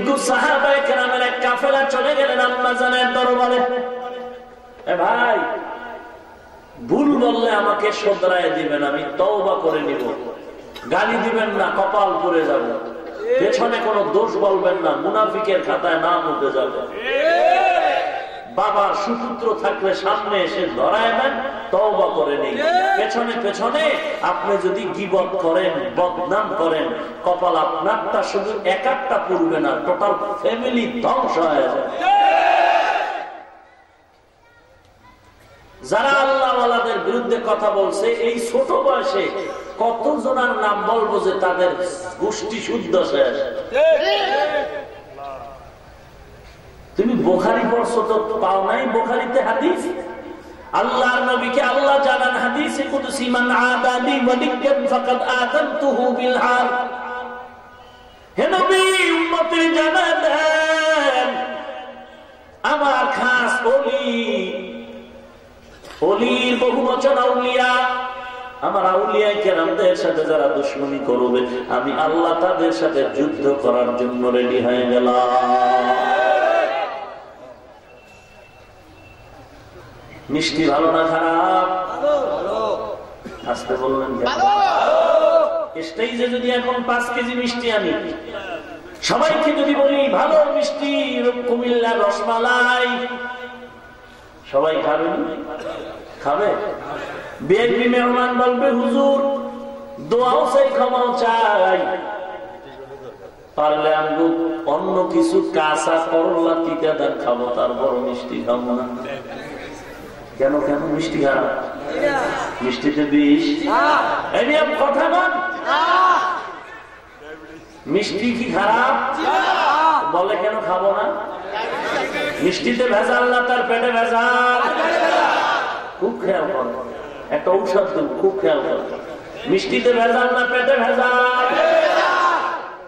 উল্লেখযোগ্য সাহাবায় কেরামের এক কাফেলা চলে গেলেন দরবারে। ভাই, ভুল বললে আমাকে সদরায় দিবেন, আমি তওবা করে নিব। গালি দিবেন না, কপাল পরে যাব। পেছনে কোনো দোষ বলবেন না, মুনাফিকের খাতায় নাম উঠে যাবে। বাবার সুপুত্র থাকলে সামনে এসে ধরায় নেন, তওবা করে নেই পেছনে পেছনে আপনি যদি গিবত করেন, বদনাম করেন, কপাল আপনারটা শুধু এক একটা পড়বে না টোটাল ফ্যামিলি ধ্বংস হয়ে যাবে। যারা আল্লাহওয়ালাদের বিরুদ্ধে কথা বলছে, এই ছোট বয়সে কত জনার নাম বলব যে তাদের গোষ্ঠী শুদ্ধ শেষ? তুমি বোখারি পড়ছো তো পাও নাই বোখারিতে হাদিস? আল্লাহর নবীকে আল্লাহ জানান হাদিসে কুদসি, মান আদালি ওয়ালিয়ান ফাকাদ আযানতুহু বিল হার। হে নবী উম্মতের জানান আমার খাস ওলি বহু বচন আউলিয়া, আমার আউলিয়া কেরামদের সাথে যারা দুশ্মনী করবে, আমি আল্লাহ তাদের সাথে যুদ্ধ করার জন্য রেডি হয়ে গেলাম। মিষ্টি ভালো না খারাপ? আসতে বললেন? স্টেজে যদি এখন পাঁচ কেজি মিষ্টি আনি সবাইকে যদি বলি ভালো মিষ্টি কুমিল্লার রসমালাই। সবাই খাবে খাবে? বিএনপি মেহমান বলবে হুজুর দোয়াও চাই ক্ষমাও চাই। পারলে আমি অন্য কিছু কাঁচা করলা টিকা দেন খাব তারপর মিষ্টি খাব না। কেন কেন মিষ্টি খারাপ মিষ্টিতে বিষ? কথা বল। মিষ্টি কি খারাপ? বলে কেন খাব না? মিষ্টিতে ভেজাল না, তার পেটে ভেজাল। খুব খেয়াল কর, একটা ঔষধ খুব খেয়াল কর। মিষ্টিতে ভেজাল না, পেটে ভেজাল।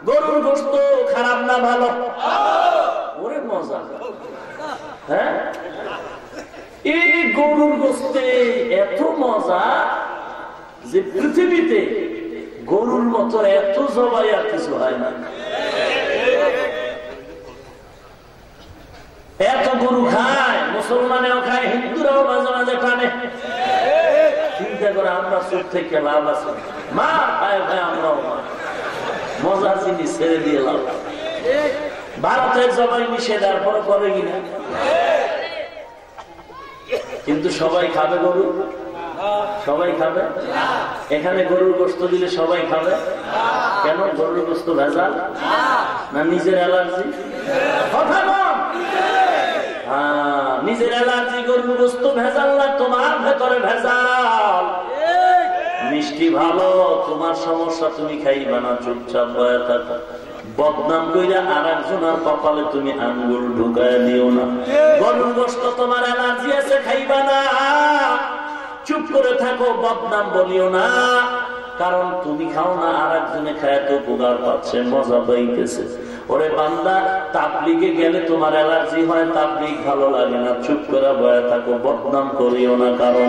গরুর গোস্ত খারাপ না, ভালো? ওরে মজা। হ্যাঁ? এই গরুর গোস্তে এত মজা যে পৃথিবীতে গরুর মতো এত জবাই আর কিছু হয় না। এত গরু খায়, মুসলমানেও খায়, হিন্দুরাও মাঝে মাঝে টানে। চিন্তা করে আমরা চোখ থেকে লাভ আছে। মা খায় ভাই, আমরাও মা। মজার জিনিস ছেড়ে দিয়ে লাভ। ভারতের জবাই নিষেধার পরে করে কিনা? কিন্তু সবাই খাবে গরু? সবাই খাবে? এখানে গরুর গোস্ত দিলে সবাই খাবে? কেন? গরুর গোস্ত ভেজাল? না নিজের অ্যালার্জি? হ্যাঁ, নিজের অ্যালার্জি গরুর গোস্ত ভেজাল না তোমার ভেতরে ভেজাল। মিষ্টি ভালো তোমার সমস্যা তুমি খাইবা না চুপচাপ বয়ে থাকো। বদনাম কইরা আর একজনের কপালে তুমি আঙ্গুল ঢুকায় দিও না। গরুর গোস্ত তোমার অ্যালার্জি আছে খাইবা না। চুপ করে থাকো বদনাম বলিও না। কারণ তুমি খাও না আর একজনে খায় তো উপকার পাচ্ছে মজা পাইতেছে। ওরে বান্দা তাপলিগে গেলে তোমার অ্যালার্জি হয় তাপলিগ ভালো লাগে না। চুপ করে বয়ে থাকো বদনাম করিও না কারণ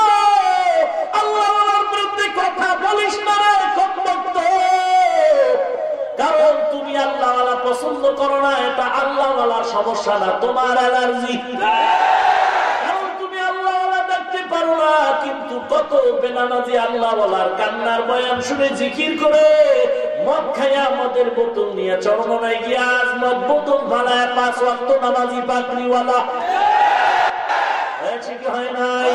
কথা বলিস না রে কারণ তুমি আল্লাহ পছন্দ করো না, এটা আল্লাহ সমস্যা না, তোমার অ্যালার্জি। কিন্তু কত বেনামাজি কান্নার বয়ান শুনে জিকির করে, মদ খাইয়া মদের বোতল নিয়ে চরমনায় গিয়া আজ মদ বোতল ভাড়ায় পাঁচ ওয়াক্ত নামাজি পাকড়িওয়ালা হয়েছে হয় নাই?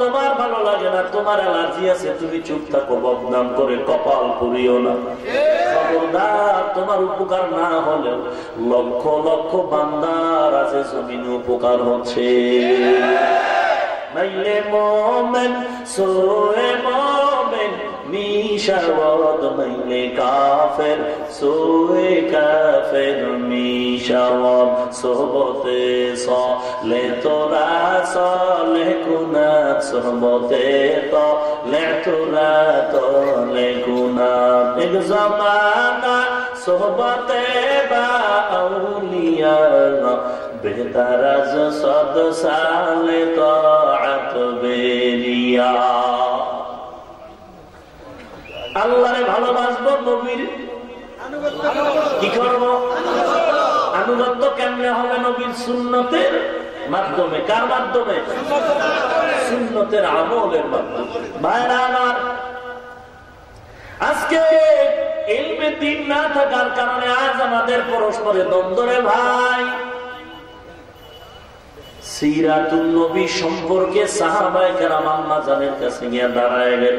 তোমার ভালো লাগে না, তোমার অ্যালার্জি আছে, তুমি চুপ থাকো, বদনাম করে কপাল পুরিও না। তোমার উপকার না হলেও লক্ষ লক্ষ বান্দার আছে, জমিন উপকার হচ্ছে। মাইলে মোমেন সোয়ে মোমেন মিশাওয়াদ মাইলে কাফের সোয়ে কাফের মিশাওয়াদ সোহবতে সলে তোরা, সলে কুনাত সোহবতে তো লে তোরা, তলে কুনাত এক জমানা সোহবতে বা আউলিয়া বেহতার আজ সদ সালে তাআত বেরিয়া। আল্লাহরে ভালোবাসবো নবীর। কি করব? আনুগত্য কেমনে হবে নবীর সুন্নতের মাধ্যমে? কার মাধ্যমে? সুন্নতের আমলের মাধ্যমে। ভাইরা আমার, আজকে এলমে দিন না থাকার কারণে আজ আমাদের পরস্পরে দ্বন্দ্বরে ভাই। সিরাতুল নবী সম্পর্কে সাহাবায়ে কেরাম আম্মা জানের কাছে গিয়ে দাঁড়ায় গেলেন।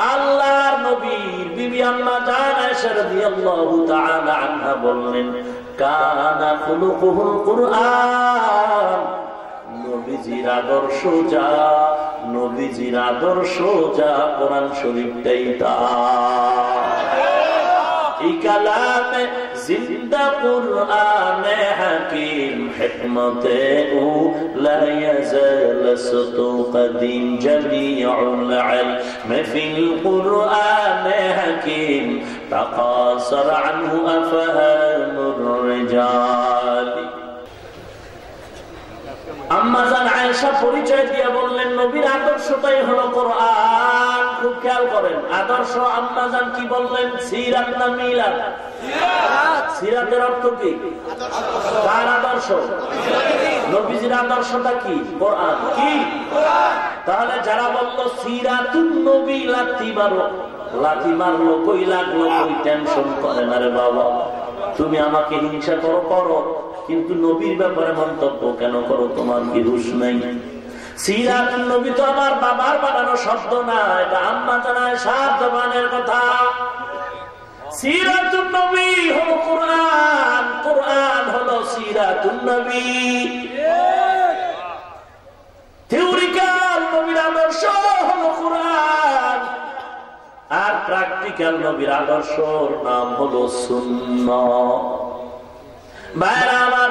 আল্লাহর নবীর বিবি আম্মা জান আয়েশা রাদিয়াল্লাহু তাআলা আনহা বললেন, কানা খুলুকুহুল কুরআন। নবীজির আদর্শ যা, নবীজির আদর্শ যা কোরআন শরীফটাই তা। কালামে, জিন্দা কুরআন হাকিম হিকমতে ও লা ইয়াজাল সুতু কদিম জামিউল ইলম, ফিল কুরআন হাকিম তাকাসার আনহু আফহামুর রিজাল। আম্মাজান আয়েশা পরিচয় দিয়ে বললেন, নবীর আদর্শটাই হলো কোরআন। খুব খেয়াল করেন। আদর্শ আম্মাজান কি বললেন? সিরাত না মিলাদ? সিরাতের অর্থ কি? কার আদর্শ? নবীজির আদর্শটা কি? কোরআন। কি? তাহলে যারা বলল সিরাতুন নবী লাতি মারো। লাথি মারলো কই লাগল? কই টেনশন করে না রে বাবা। তুমি আমাকে হিংসা করো করো। কিন্তু নবীর ব্যাপারে মন্তব্য কেন করো? তোমার কি হুশ নাই? সিরাত নবী তো আমার বাবার বানানো শব্দ না, এটা আম্মা জানায় কথা। হলো নবী। আদর্শ আর প্র্যাকটিক্যাল নবীর আদর্শর নাম হলো শূন্য আমার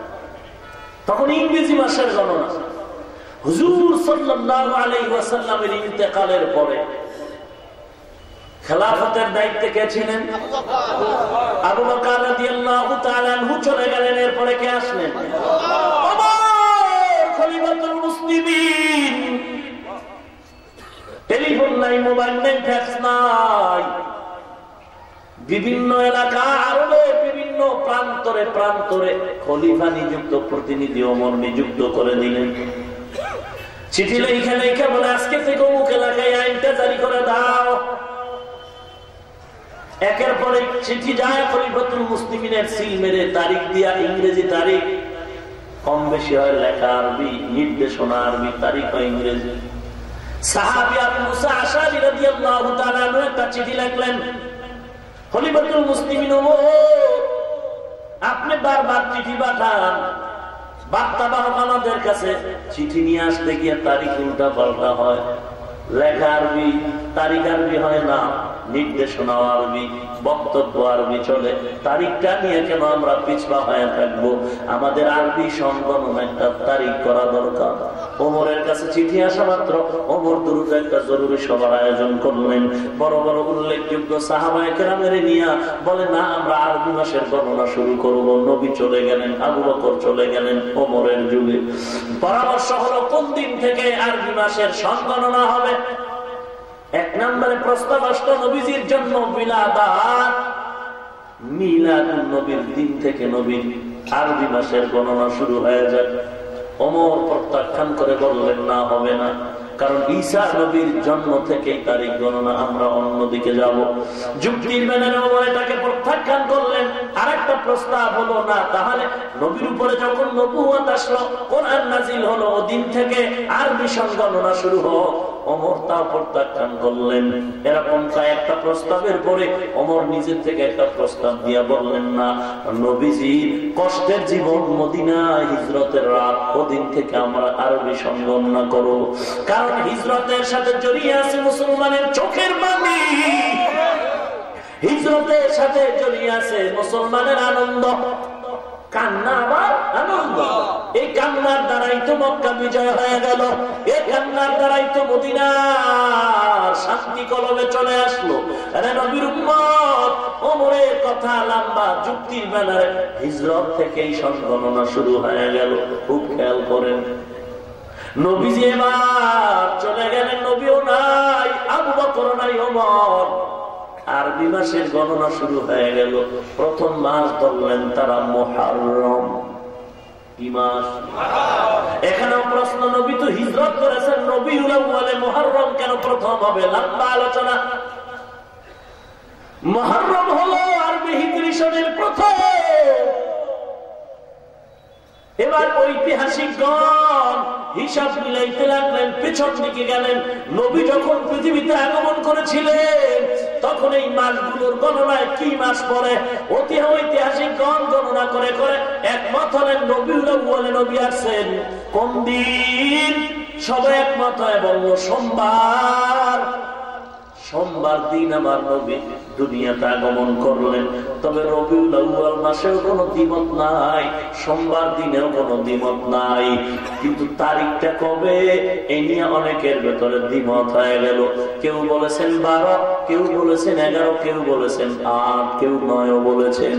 তখন ইংরেজি মাসের গণনা। হুজুর আলাইহি ইন্তেকালের পরে খেলাফতের দায়িত্বে কে ছিলেন? আবু বকর চলে গেলেন, এরপরে কে আসলেন? টেলিফোন নাই, মোবাইল নাই, ফ্যাক্স নাই। বিভিন্ন এলাকা আরবে, বিভিন্ন প্রান্তরে প্রান্তরে খলিফা নিযুক্ত প্রতিনিধি অমর নিযুক্ত করে দিলেন। চিঠি লেখা লেখা বলে, আজকে থেকে অমুক এলাকায় আইনটা জারি করে দাও। একের পরে চিঠি যায় খলিফাতুল মুসলিমিনের সিল মেরে, তারিখ দিয়া ইংরেজি তারিখ, কম বেশি হয় লেখা আরবি, নির্দেশনা আরবি, তারিখ হয় ইংরেজি। সাহাবি আবু মুসা তাআলা একটা চিঠি লিখলেন খলিফাতুল মুসলিমিন আপনি বারবার চিঠি পাঠান। বার্তা বাহক আমাদের কাছে। চিঠি নিয়ে আসতে গিয়ে তারিখ উল্টা পাল্টা হয়। লেখা আরবি তারিখ আরবি হয় না। নির্দেশনা আরবি বক্তব্য আরবি চলে। তারিখটা নিয়ে কেন আমরা পিছপা হয়ে থাকব? আমাদের আরবি সংগঠন একটা তারিখ করা দরকার। ওমরের কাছে চিঠি আসা মাত্র। ওমর একটা জরুরি সভার আয়োজন করলেন। বড় বড় উল্লেখযোগ্য সাহাবায় নিয়ে বলে, না, আমরা আরবি মাসের গণনা শুরু করব। নবী চলে গেলেন, আবু বকর চলে গেলেন ওমরের যুগে। পরামর্শ হলো, কোন দিন থেকে আরবি মাসের সংগণনা হবে? এক নম্বরে প্রস্তাব আসতো নবীজির জন্য মিলাদাত মিলাদ নবীর দিন থেকে নবীর আরবি মাসের গণনা শুরু হয়ে যায়। অমর প্রত্যাখ্যান করে বললেন, না, হবে না। কারণ ঈসা নবীর জন্ম থেকে তারিখ গণনা আমরা অন্যদিকে যাব। যুক্তির মেনে এটাকে প্রত্যাখ্যান করলেন। আর একটা প্রস্তাব হলো, না, তাহলে নবীর উপরে যখন নবুয়াত আসলো, কোরআন নাজিল হলো দিন থেকে আরবি সংগণনা শুরু হোক। অমর তা প্রত্যাখ্যান করলেন এরকম একটা প্রস্তাবের পরে অমর নিজের থেকে একটা প্রস্তাব দিয়া বললেন, না, নবীজি, কষ্টের জীবন মদিনা হিজরতের রাত ওদিন থেকে আমরা আরবি সংগণনা করো। কারণ হিজরতের সাথে জড়িয়ে আছে মুসলমানের চোখের পানি। হিজরতের সাথে জড়িয়ে আছে মুসলমানের আনন্দ। কান্না এই তো হয়ে এই দ্বারাই তো শান্তি কলমে চলে আসলো। ওমরের কথা লম্বা যুক্তির বেলায় হিজরত থেকেই সংগণনা শুরু হয়ে গেল। খুব খেয়াল করেন। নবীজি এবার চলে গেলেন, নবীও নাই, আবু বকর নাই আরবি মাসের গণনা শুরু হয়ে গেল। প্রথম মাস ধরলেন তারা মহারম এখানেও প্রশ্ন, নবী তো হিজরত করেছেন নবী বলে মহারম কেন প্রথম হবে? লম্বা আলোচনা। মহারম হলো আরবি হিজরি সনের প্রথম। এবার ঐতিহাসিকগণ হিসাব মিলাইতে লাগলেন, পেছন দিকে গেলেন। নবী যখন পৃথিবীতে আগমন করেছিলেন, তখন এই মাসগুলোর গণনায় কি মাস পরে অতি ঐতিহাসিকগণ গণনা করে করে একমত হলেন নবী বলে নবী আসছেন। কোন দিন? সবাই একমত হয়, বলল, সোমবার। সোমবার দিন আমার নবী দুনিয়াতে আগমন করলেন। তবে রবিউল আউ্বাল মাসেও কোনো দ্বিমত নাই, সোমবার দিনেও কোনো দ্বিমত নাই। কিন্তু তারিখটা কবে, এ নিয়ে অনেকের ভেতরে দ্বিমত হয়ে গেল। কেউ বলেছেন বারো, কেউ বলেছেন এগারো, কেউ বলেছেন আট, কেউ নয়ও বলেছেন।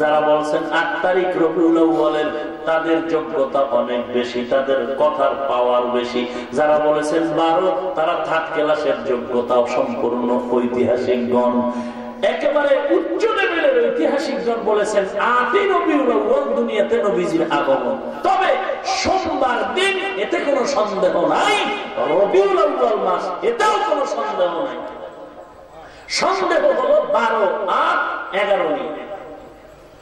যারা বলছেন, আট তারিখ রবিউল আউ্বালের তাদের যোগ্যতা অনেক বেশি, তাদের কথার পাওয়ার বেশি। যারা বলেছেন, বারো, তারা থার্ড ক্লাসের যোগ্যতাও সম্পূর্ণ ঐতিহাসিক গণ একেবারে উচ্চ লেভেলের বলেছেন, আটই নবীর দুনিয়াতে আগমন। তবে সোমবার দিন এতে কোনো সন্দেহ নাই রবিউল মাস, এতেও কোনো সন্দেহ নাই। সন্দেহ হলো বারো, আট, এগারো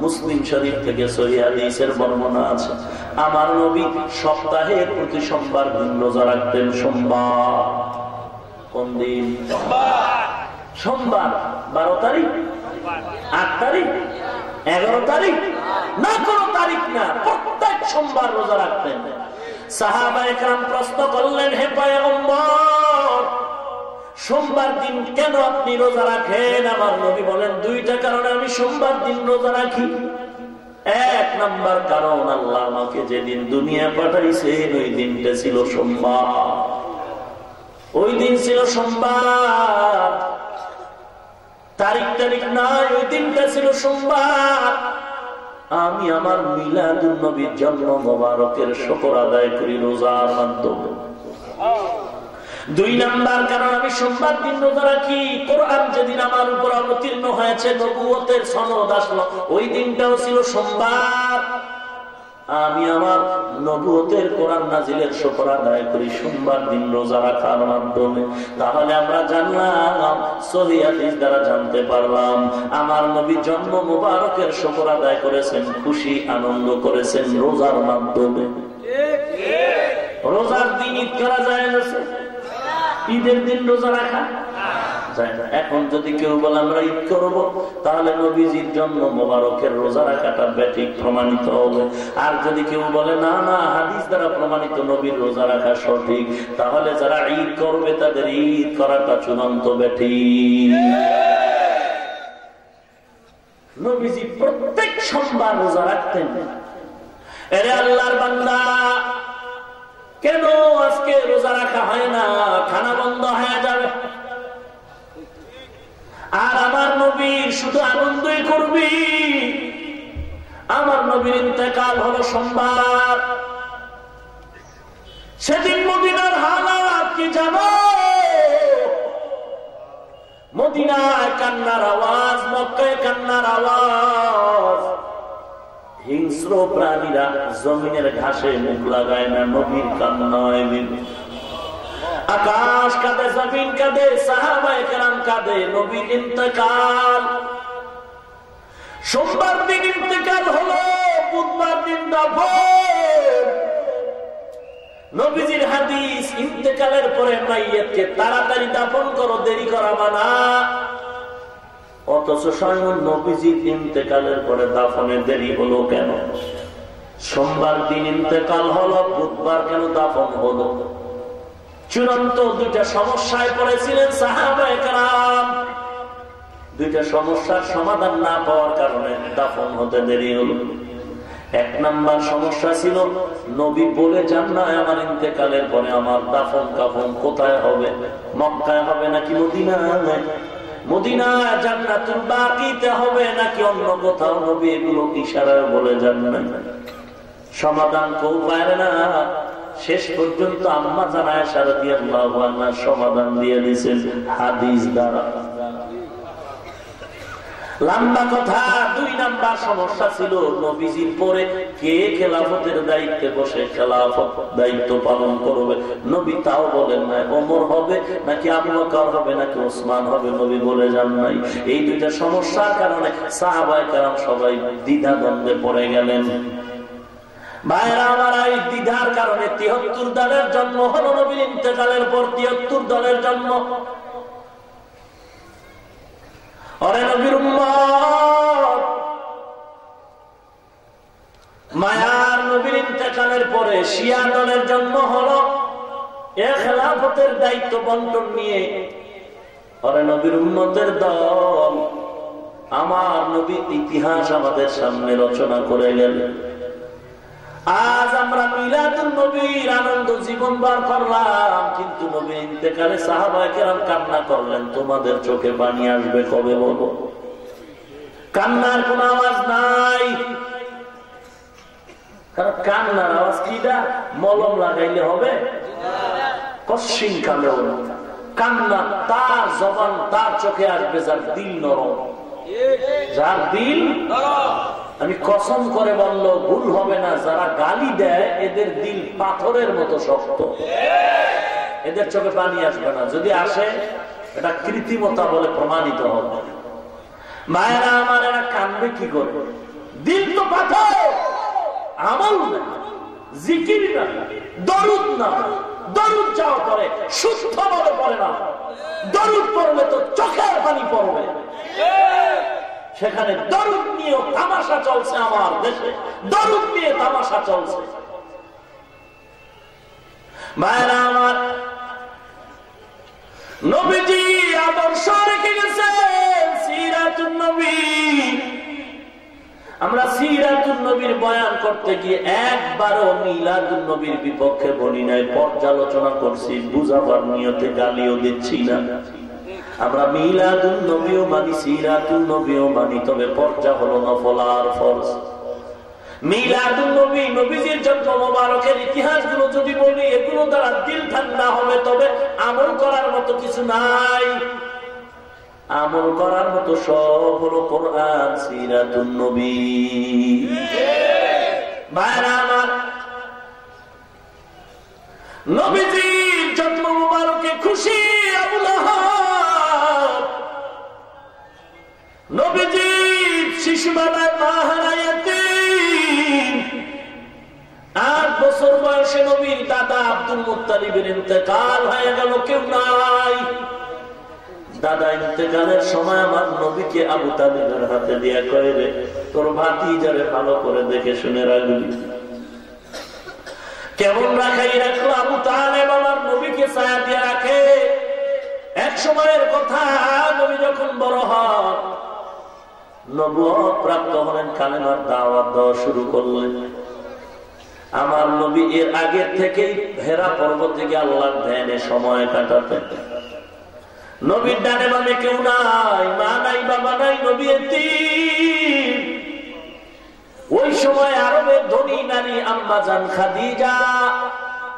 মুসলিম শরীফ থেকে সহি হাদিসের বর্ণনা আছে। আমার নবী সপ্তাহের প্রতি সোমবার দিন রোজা রাখতেন সোমবার। কোন দিন? সোমবার। বারো তারিখ? আট তারিখ? এগারো তারিখ? না, কোনো তারিখ না। প্রত্যেক সোমবার রোজা রাখতেন। সাহাবা একরাম প্রশ্ন করলেন, হে পয়গম্বর সোমবার দিন কেন আপনি রোজা রাখেন? আমার নবী বলেন, দুইটা কারণে আমি সোমবার দিন রোজা রাখি। এক নাম্বার কারণ, আল্লাহ আমাকে যেদিন দুনিয়া পাঠাইছেন, ওই দিনটা ছিল সোমবার। ওই দিন ছিল সোমবার। তারিখ তারিখ নাই, ওই দিনটা ছিল সোমবার। আমি আমার মিলাদুল নবীর জন্ম মোবারকের শকর আদায় করি রোজার মাধ্যমে। দুই নাম্বার কারণ আমি সোমবার দিন রোজা রাখি। কোরআন যেদিন আমার উপর অবতীর্ণ হয়েছে নবুয়তের সনদ আসলো। ওই দিনটাও ছিল সোমবার। আমি আমার নবুয়তের কোরআন নাজিলের শকর আদায় করি সোমবার দিন রোজা রাখার মাধ্যমে। তাহলে আমরা জানলাম সহিদিস দ্বারা জানতে পারলাম আমার নবী জন্ম মুবারকের শকর আদায় করেছেন খুশি আনন্দ করেছেন রোজার মাধ্যমে। রোজার দিন ঈদ করা যায় ঈদের দিন রোজা রাখা? এখন যদি কেউ বলে আমরা ঈদ করব, তাহলে নবীজির জন্য মোবারকের রোজা রাখাটা ব্যাটিক প্রমাণিত হবে। আর যদি কেউ বলে, না না, হাদিস দ্বারা প্রমাণিত নবীর রোজা রাখা সঠিক, তাহলে যারা ঈদ করবে, তাদের ঈদ করাটা চূড়ান্ত ব্যাটিক নবীজি প্রত্যেক সোমবার রোজা রাখতেন। এরে আল্লাহর বান্দা কেন আজকে রোজা রাখা হয় না? খানা বন্ধ হয়ে যাবে। আর আমার নবীর শুধু আনন্দই করবি। আমার নবীর ইন্তেকাল হলো সোমবার। সেদিন মদিনার হালাত কি জানো? মদিনায় কান্নার আওয়াজ, মক্কায় কান্নার আওয়াজ। হিংস্র প্রাণীরা জমিনের ঘাসে মুখ লাগায় না, নবীর কান্নায় আকাশ কাঁদে, জমিন কাঁদে, সাহাবায় কেরাম কাঁদে, নবীর ইন্তকাল। সোমবার দিন ইন্তকাল হলো, বুধবার দিন দাফন নবীজির হাদিস, ইন্তেকালের পরে মাইয়াতকে তাড়াতাড়ি দাফন করো, দেরি করা মানা। অথচ স্বয়ং নবীজির ইন্তেকালের পরে দাফনের দেরি হলো কেন? সোমবার দিন ইন্তেকাল হলো, বুধবার কেন দাফন হলো? চূড়ান্ত দুইটা সমস্যায় পড়েছিলেন দুইটা সমস্যার সমাধান না পাওয়ার কারণে দাফন হতে দেরি হল। এক নাম্বার সমস্যা ছিল, নবী বলে যান না, আমার ইন্তেকালের পরে আমার দাফন কাফন কোথায় হবে? মক্কায় হবে নাকি মদিনা অন্য কোথাও? হবে এগুলো বলে যান সমাধান কেউ পারে না। শেষ পর্যন্ত আম্মা জানায় সারা দিয়ে সমাধান দিয়ে দিয়েছেন হাদিস দ্বারা। লম্বা কথা, দুই নাম্বার সমস্যা ছিল নবীজির পরে কে খেলাফতের দায়িত্বে বসে খেলাফত দায়িত্ব পালন করবে? নবী তাও বলেন নাই, ওমর হবে নাকি আবু বকর হবে নাকি ওসমান হবে, নবী বলে যান নাই। এই দুইটা সমস্যার কারণে সাহাবায়ে কারাম সবাই দ্বিধা দ্বন্দ্বে পড়ে গেলেন। ভাইরা আমার এই দ্বিধার কারণে তিহত্তর দলের জন্ম হলো নবীর ইন্তেকালের পর, তিহত্তর দলের জন্ম। অরে নবীর মায়ার নবীর ইন্তেকালের পরে শিয়া দলের জন্ম হলো। এ দায়িত্ব বন্টন নিয়ে। অরে নবীর উন্নতের দল। আমার নবী ইতিহাস আমাদের সামনে রচনা করে গেলেন আজ আমরা মিলাদুল নবীর আনন্দ জীবন বার করলাম, কিন্তু নবী ইন্তেকালে সাহাবায় কেরাম কান্না করলেন, তোমাদের চোখে পানি আসবে কবে বলো? কান্নার কোন আওয়াজ নাই। কান্নার আওয়াজ কিটা মলম লাগাইলে হবে? কশিন কালেও কান্না তার জবান তার চোখে আসবে যার দিল নরম। যার দিল আমি কসম করে বলল, ভুল হবে না, যারা গালি দেয়, এদের দিল পাথরের মতো শক্ত। এদের চোখে পানি আসবে না। যদি আসে, এটা কৃত্রিমতা বলে প্রমাণিত হবে। মায়েরা আমার এরা কানবে কি করবে দিল তো পাথর! আমল না। জিকির না। দরুদ না। দরুদ যাওয়া করে সুস্থ বলে পড়ে না। দরুদ পড়লে তো চোখের পানি পড়বে। সেখানে দরুদ নিয়ে তামাশা চলছে আমার দেশে। দরুদ নিয়ে তামাশা চলছে। মায়েরা আমার, নবীজি আদর্শ রেখে গেছেন সিরাতুন নবী। আমরা সিরাতুন নবীর বয়ান করতে গিয়ে একবারও মিলাদুন নবীর বিপক্ষে বলি নাই, পর্যালোচনা করছি, বুঝাবার নিয়তে গালিও দিচ্ছি না। আমরা মিলাদুল নবীও মানি সিরাতুল নবীও মানি, তবে পর্যা হলো নফল আর ফরজ। মিলাদুল নবী, নবীজির জন্ম মোবারকের যদি বলি, এগুলো দ্বারা দিল ঠান্ডা হবে, তবে আমল করার মতো কিছু নাই। আমল করার মতো সব হলো কোরআন সিরাতুল নবী। ভাইরা আমার, নবীজির জন্ম মোবারকে খুশি আবুল নবীজি শিশু বাবার মা বছর বয়সে নবীর দাদা আব্দুল হয়ে কেউ রে তোর ভাতি যারে ভালো করে দেখে শুনে রাখবি। কেমন রাখাই রাখল আবু তালেব, আমার নবীকে ছায়া দিয়ে রাখে। এক সময়ের কথা, নবী যখন বড় হন নবুয় প্রাপ্ত হলেন, কালেমার দাওয়াত দেওয়া শুরু করলেন। আমার নবী এর আগের থেকেই হেরা পর্বত থেকে আল্লাহর ধ্যানে সময় কাটাতেন। নবীর ডানে মানে কেউ নাই, মা নাই, বাবা নাই, নবী ওই সময় আরবের ধনী নারী আম্মা জান খাদিজা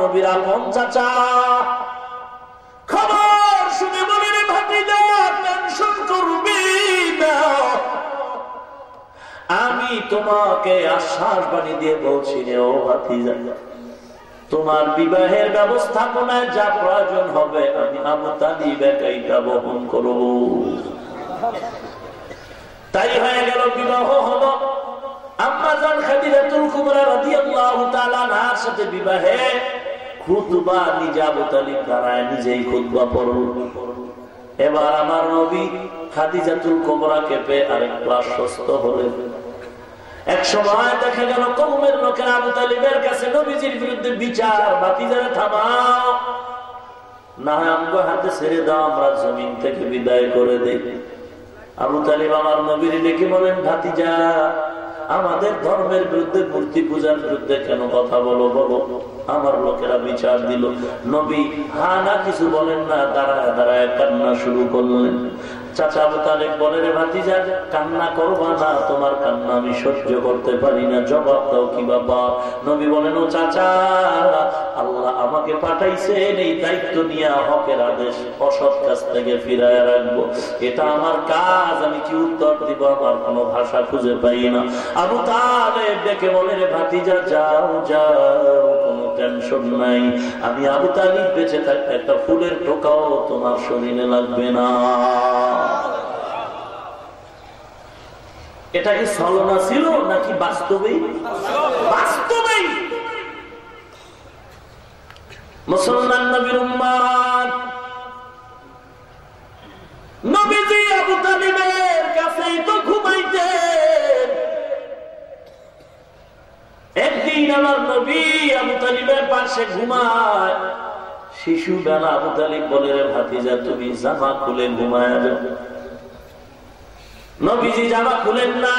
নবীর আপন চাচা। খবর শুনে করবি না। আমি তোমাকে আশ্বাস বাণী দিয়ে বলছি রে ও তোমার বিবাহের ব্যবস্থাপনায় যা প্রয়োজন হবে আমি আবু একাইটা বহন করব। তাই হয়ে গেল বিবাহ হলো আম্মাজান খাদিজাতুল কুবরা রাদিয়াল্লাহু তাআলা দেখা গেল কৌমের লোকের আবু তালিবের কাছে, নবীজির বিরুদ্ধে বিচার বাতিজারে থামাও। না হয় আমগো হাতে ছেড়ে দাও, আমরা জমিন থেকে বিদায় করে দেই। আবু তালিব আমার নবীর ডেকে বলেন, ভাতিজা আমাদের ধর্মের বিরুদ্ধে মূর্তি পূজার বিরুদ্ধে কেন কথা বলো বলো? আমার লোকেরা বিচার দিল। নবী হা না কিছু বলেন না, দাঁড়ায় দাঁড়ায় কান্না শুরু করলেন। আদেশ, অসৎ কাছ থেকে ফিরায় রাখব। এটা আমার কাজ, আমি কি উত্তর দিব? আমার ভাষা খুঁজে পাই না। আবু তালেব ডেকে বলে, রে ভাতিজা, যাও যাও, কোনো টেনশন নাই। আমি আবু তালিব বেঁচে থাকতে একটা ফুলের টোকাও তোমার শরীরে লাগবে না। এটা কি ছলনা ছিল নাকি বাস্তবেই? বাস্তবেই। মুসলমান নবীর উম্মাদ। নবীজি আবু তালিবের কাছেই তো একদিন আমার নবী আবু তালিবের পাশে ঘুমায়। শিশু বেলা আবু তালিব বলে, রে ভাতিজা, তুমি জামা খুলে ঘুমায় নবীজি জামা খুলেন না।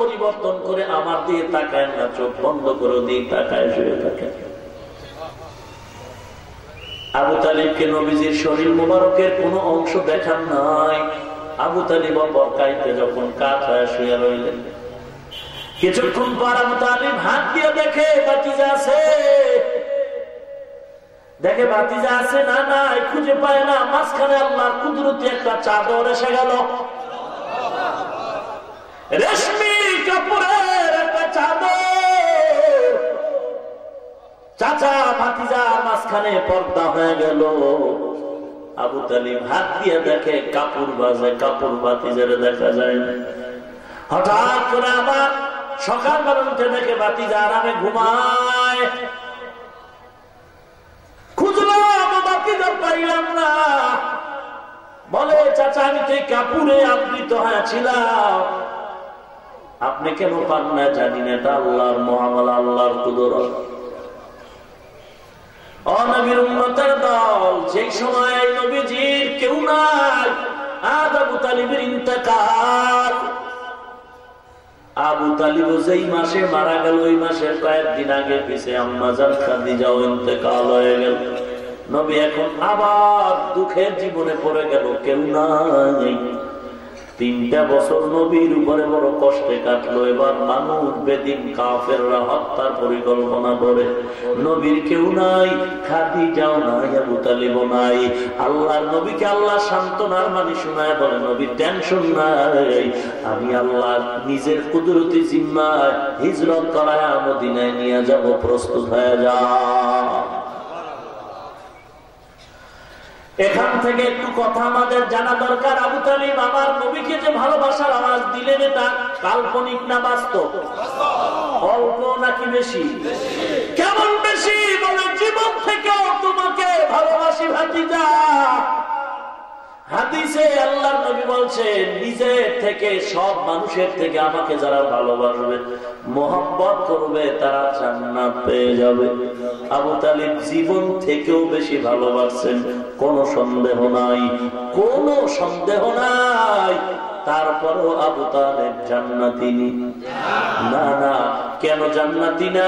পরিবর্তন করে আমার দিয়ে তাকায় বন্ধ করে দিয়ে তাকায় আবু তালিবকে নবীজির শরীর মোবারকের কোন অংশ দেখান নাই। আবু তালিব বরকাইতে যখন কাত হয়ে শুয়ে রইলেন। কিছুক্ষণ পর আবু তালিব হাত দিয়ে দেখে বাতিজা আছে? দেখে বাতিজা আছে? না না খুঁজে পায় না। মাঝখানে আল্লাহর কুদরতি একটা চাদর এসে গেল। রেশমি কাপড়ের একটা চাদর। চাচা ভাতিজা মাঝখানে পর্দা হয়ে গেল। আবু তালিব হাত দিয়ে দেখে, কাপড় বাজে, কাপড় বাতিজার দেখা যায় হঠাৎ করে আবার সকালবেলা উঠে দেখে বাতিজা আরামে ঘুমায়। বলে, চাচা, আমি তো কাপুরে আবৃত হয়েছিলাম আপনি কেন পান না জানি না, এটা আল্লাহর মহামাল, আল্লাহর কুদরত। অনবীর উন্নতের দল সময় নবীজির কেউ নাই। আজ আবু তালিবের ইন্তকাল। আবু তালিব যেই মাসে মারা গেল, ওই মাসের কয়েকদিন আগে পিছে আম্মাজান খাদিজাও ইন্তকাল হয়ে গেল। নবী এখন আবার দুঃখের জীবনে পড়ে গেল, কেউ নাই। তিনটা বছর নবীর উপরে বড় কষ্টে কাটলো। এবার মানুষ বেদিন কাফেররা হত্যার পরিকল্পনা করে। নবীর কেউ নাই, খাদি যাও নাই, আবু তালিব নাই। আল্লাহর নবীকে আল্লাহ সান্ত্বনার মানে শোনায়, বলে নবীর টেনশন নাই। আমি আল্লাহ নিজের কুদরতি জিম্মায় হিজরত করায় আমদিনায় নিয়ে যাব, প্রস্তুত হয়ে যা। এখান থেকে একটু কথা আমাদের জানা দরকার। আবু তালিব আমার নবীকে যে ভালোবাসার আওয়াজ দিলেন এটা কাল্পনিক না বাস্তব? অল্প নাকি বেশি? কেমন বেশি? বলে, জীবন থেকেও তোমাকে ভালোবাসি ভাতিজা। হাদিসে আল্লাহ নবী বলছেন, নিজের থেকে সব মানুষের থেকে আমাকে যারা ভালোবাসবে মোহাম্মত করবে, তারা জান্নাত পেয়ে যাবে। আবু তালিব জীবন থেকেও বেশি ভালোবাসছেন, কোনো সন্দেহ নাই, কোনো সন্দেহ নাই। তারপরও আবু তালেব জান্নাতিনি না। না কেন জান্নাতি না?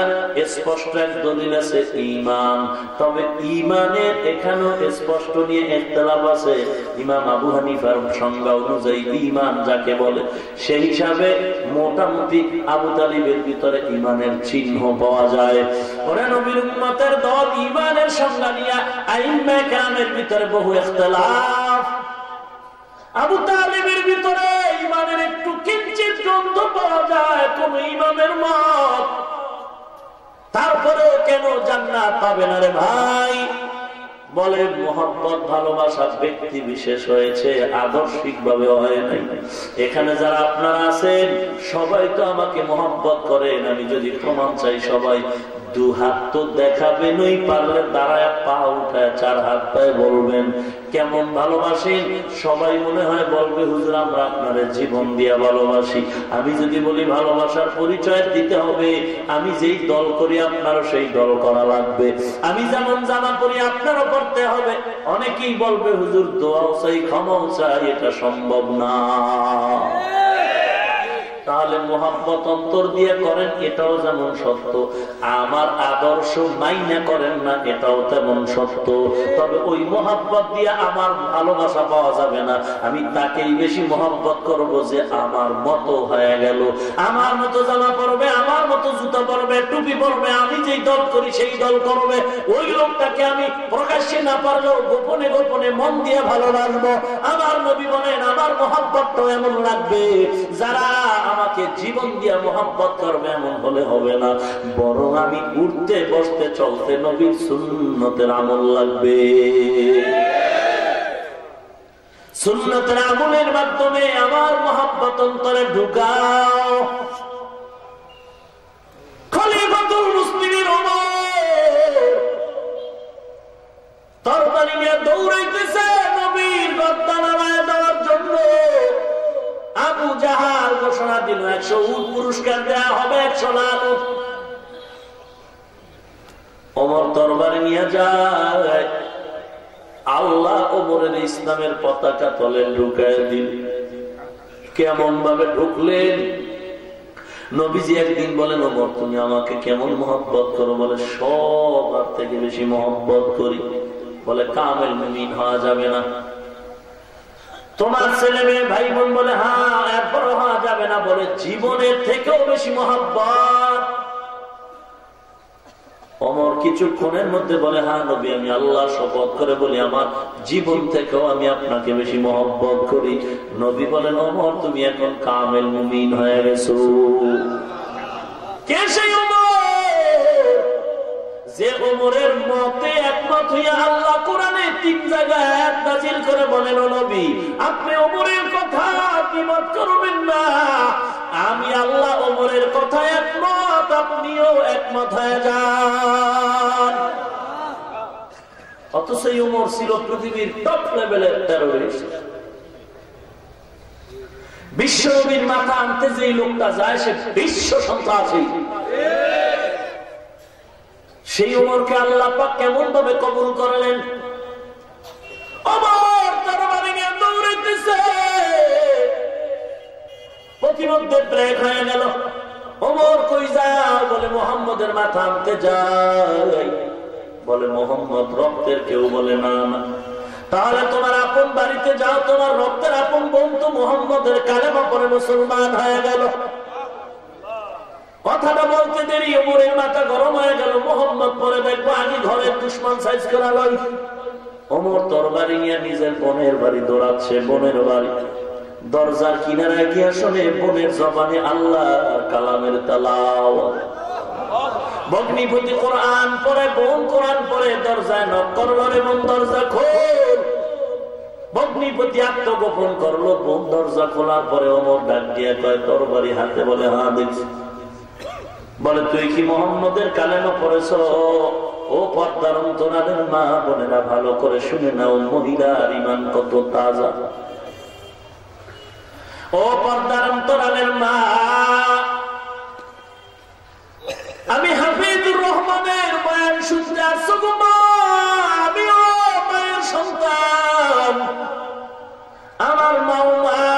স্পষ্ট এক দলিল আছে ইমান তবে ইমানের এখানেও স্পষ্ট নিয়ে একতলাপ আছে। ইমাম আবু হানিফার সংজ্ঞা অনুযায়ী ইমান যাকে বলে, সেই হিসাবে মোটামুটি আবু তালিবের ভিতরে ইমানের চিহ্ন পাওয়া যায়। ওরা নবীর উম্মতের দল ইমানের সংজ্ঞা নিয়ে আইন কামের ভিতরে বহু একতলাফ আবু তালিবের ভিতরে ইমানের একটু কিঞ্চিত গ্রন্থ পাওয়া যায়, কোন ইমামের মত। তারপরে কেন জান্নাত পাবে না রে ভাই? বলে মোহাম্মত ভালোবাসা ব্যক্তি বিশেষ হয়েছে আদর্শিক ভাবে হয় নাই। এখানে যারা আপনারা আছেন, সবাই তো আমাকে মোহাম্মত করেন, আমি যদি প্রমাণ চাই সবাই। দু হাত তো দেখাবেন, ওই পারলে দাঁড়ায় পা উঠায়, চার হাত পায়ে বলবেন, কেমন ভালোবাসেন? সবাই মনে হয় বলবে, হুজুর, আমরা আপনার জীবন দিয়া ভালোবাসি। আমি যদি বলি, ভালোবাসার পরিচয় দিতে হবে। আমি যেই দল করি, আপনারও সেই দল করা লাগবে। আমি যেমন জামা করি আপনারও করতে হবে। অনেকেই বলবে, হুজুর, দোয়াও চাই, ক্ষমাও চাই, এটা সম্ভব না। তাহলে মোহাম্মত অন্তর দিয়ে করেন, এটাও যেমন সত্য। আমার আদর্শ মাইনা করেন না, এটাও তেমন সত্য। তবে ওই মোহাম্মত দিয়ে আমার ভালোবাসা পাওয়া যাবে না। আমি তাকেই বেশি মোহাম্মত করব যে আমার মতো হয়ে গেল। আমার মতো জামা পরবে, আমার মতো জুতা পরবে, টুপি পরবে, আমি যেই দল করি সেই দল করবে। ওই লোকটাকে আমি প্রকাশ্যে না পারলেও গোপনে গোপনে মন দিয়ে ভালো লাগবো আমার নবী বলেন, আমার মোহাম্মতটাও এমন লাগবে। যারা আমাকে জীবন দিয়া মোহাম্মত করবে এমন হলে হবে না। বরং আমি উঠতে বসতে চলতে নবীর সুন্নতের আমল লাগবে। সুন্নতের আমলের মাধ্যমে আমার মোহাম্মত অন্তরে ঢুকাও। খলিফাতুল নিয়ে দৌড়াইতেছে নবীর গদ্দা নামায় দেওয়ার জন্য আবু জাহাল ঘোষণা দিল, একশো উট পুরস্কার দেওয়া হবে, একশো লাল অমর তরবারি নিয়ে যায়। আল্লাহ ওমরের ইসলামের পতাকা তলে ঢুকায় দিল। কেমন ভাবে ঢুকলেন? নবীজি একদিন বলেন, ওমর, তুমি আমাকে কেমন মহব্বত করো? বলে সবার থেকে বেশি মহব্বত করি। বলে, কামেল মুমিন হওয়া যাবে না। তোমার ছেলে মেয়ে ভাই বোন বলে হ্যাঁ এরপর হওয়া যাবে না। বলে জীবনের থেকেও বেশি মহাব্বত। অমর কিছুক্ষণের মধ্যে বলে হ্যাঁ নবী, আমি আল্লাহ শপথ করে বলি, আমার জীবন থেকেও আমি আপনাকে বেশি মহব্বত করি। নবী বলেন, অমর, তুমি এখন কামেল মুমিন হয়ে গেছো। কে সেই যে ওমরের মতে একমত হইয়া আল্লাহ কোরআনে তিন জায়গায় করে বলেন নবী, আপনি ওমরের কথা বিমত করবেন না। আমি আল্লাহ ওমরের কথা একমত, আপনিও একমত হয়ে যান। অথচ ওমর ছিল পৃথিবীর টপ লেভেলের টেরোরিস্ট বিশ্বনবীর মাথা আনতে যে লোকটা যায়, সে বিশ্ব সন্ত্রাসী। সেই উমরকে আল্লাহ পাক কেমন ভাবে কবুল করলেন? প্রতিমধ্যে ব্রেক হয়ে গেল। অমর কই যাও? বলে, মোহাম্মদের মাথা আনতে যাই। বলে, মোহাম্মদ রক্তের কেউ বলে, না না। তাহলে তোমার আপন বাড়িতে যাও। তোমার রক্তের আপন বন্ধু মোহাম্মদের কালেমা পরে মুসলমান হয়ে গেল। কথাটা বলতে দেরি, ওমরের মাথা গরম হয়ে গেল। মোহাম্মদ পরে দেখব, আগে ঘরের দুশ্মন সাইজ করা লই ওমর তরবারি নিয়ে নিজের বোনের বাড়ি দৌড়াচ্ছে, বোনের বাড়ি। দরজার কিনারায় গিয়া শোনে বোনের জবানে আল্লাহ কালামের তালাও ভগ্নিপতি কোরআন পরে বোন কোরআন পরে দরজায় নক করল বোন দরজা খোল। ভগ্নিপতি আত্মগোপন করল, বোন দরজা খোলার পরে অমর ডাক দিয়ে কয়, তরবারি হাতে বলে হ্যাঁ দেখছি। বলে, তুই কি মোহাম্মদের কালেমা পড়েছ? ও পর্দার অন্তরাদের মা, বোনেরা ভালো করে শুনে নাও, মহিলার ইমান কত তাজা। ও পর্দার অন্তরালের মা, আমি হাফিজুর রহমানের বয়ান শুনতে আসছো গো মা আমিও মায়ের সন্তান। আমার মাও মা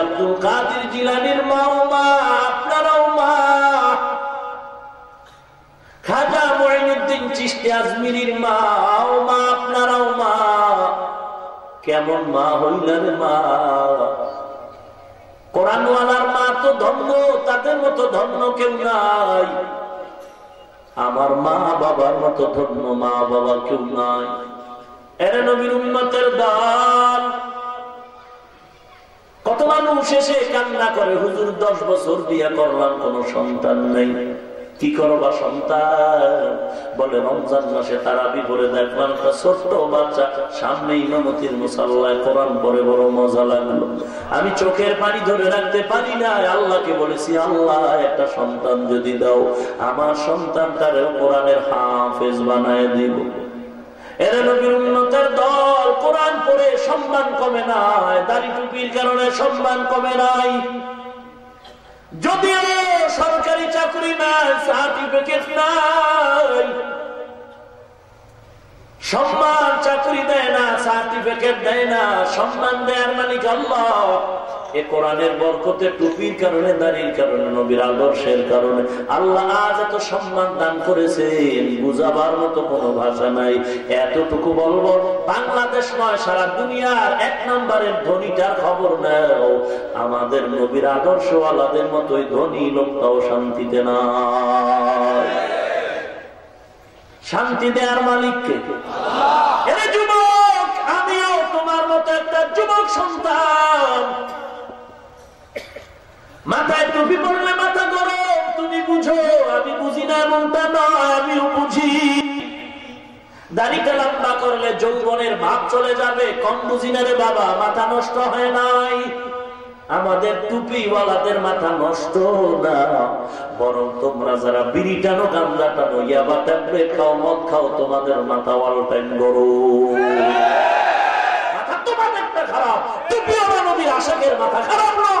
আব্দুল কাদির জিলানির মাও মা, আপনারাও মা। খাজা মঈনুদ্দিন চিস্তি আজমিরির মাও মা, আপনারাও মা। কেমন মা হইলেন মা? কোরআনওয়ালার মা তো ধন্য, তাদের মতো ধন্য কেউ নাই। আমার মা বাবার মতো ধন্য মা বাবা কেউ নাই। এরা নবীর উন্নতের দান। মানুষ এসে কান্না করে, হুজুর, দশ বছর বিয়া করলাম, কোন সন্তান নেই। কি করবা সন্তান? বলে, রমজান মাসে তারা বিপরে দেখলাম একটা ছোট্ট বাচ্চা সামনে ইমামতির মুসাল্লায় কোরআন পরে বড় মজা লাগল। আমি চোখের পানি ধরে রাখতে পারি না, আল্লাহকে বলেছি, আল্লাহ, একটা সন্তান যদি দাও, আমার সন্তানটারে কোরআনের হাফেজ বানায় দিব। এরা নবীর উন্নতের দল। কোরআন পড়ে সম্মান কমে নাই, দাড়ি টুপির কারণে সম্মান কমে নাই। যদিও সরকারি চাকরি নাই, সার্টিফিকেট নাই সম্মান চাকরি দেয় না সার্টিফিকেট দেয় না, সম্মান দেয়ার মালিক আল্লাহ। এ কোরআনের বরকতে টুপির কারণে, দাঁড়ির কারণে, নবীর আদর্শের কারণে আল্লাহ আজ এত সম্মান দান করেছেন, বুঝাবার মতো কোনো ভাষা নাই। এতটুকু বলব, বাংলাদেশ নয়, সারা দুনিয়ার এক নম্বরের ধনীটার খবর নেও। আমাদের নবীর আদর্শওয়ালাদের মতোই ধনী লোকটাও শান্তিতে না শান্তি দেয়ার মালিককে যুবক, আমিও তোমার মতো একটা যুবক সন্তান। মাথায় টুপি পড়লে মাথা গরম, তুমি বুঝো, আমি বুঝি না এমনটা নয় আমিও বুঝি। দাড়িটা লম্বা করলে যৌবনের ভাব চলে যাবে, কম বুঝি না রে বাবা, মাথা নষ্ট হয় নাই। আমাদের টুপিওয়ালাদের মাথা নষ্ট না। বরং তোমরা যারা বিড়ি টানো গান্দা টানো, ইয়াবা ট্যাবলেট খাও, মদ খাও, তোমাদের মাথা ওয়াল টাইম গরু মাথা তোমাদেরটা খারাপ। টুপিওয়ালা নদীর আশাকের মাথা খারাপ নয়।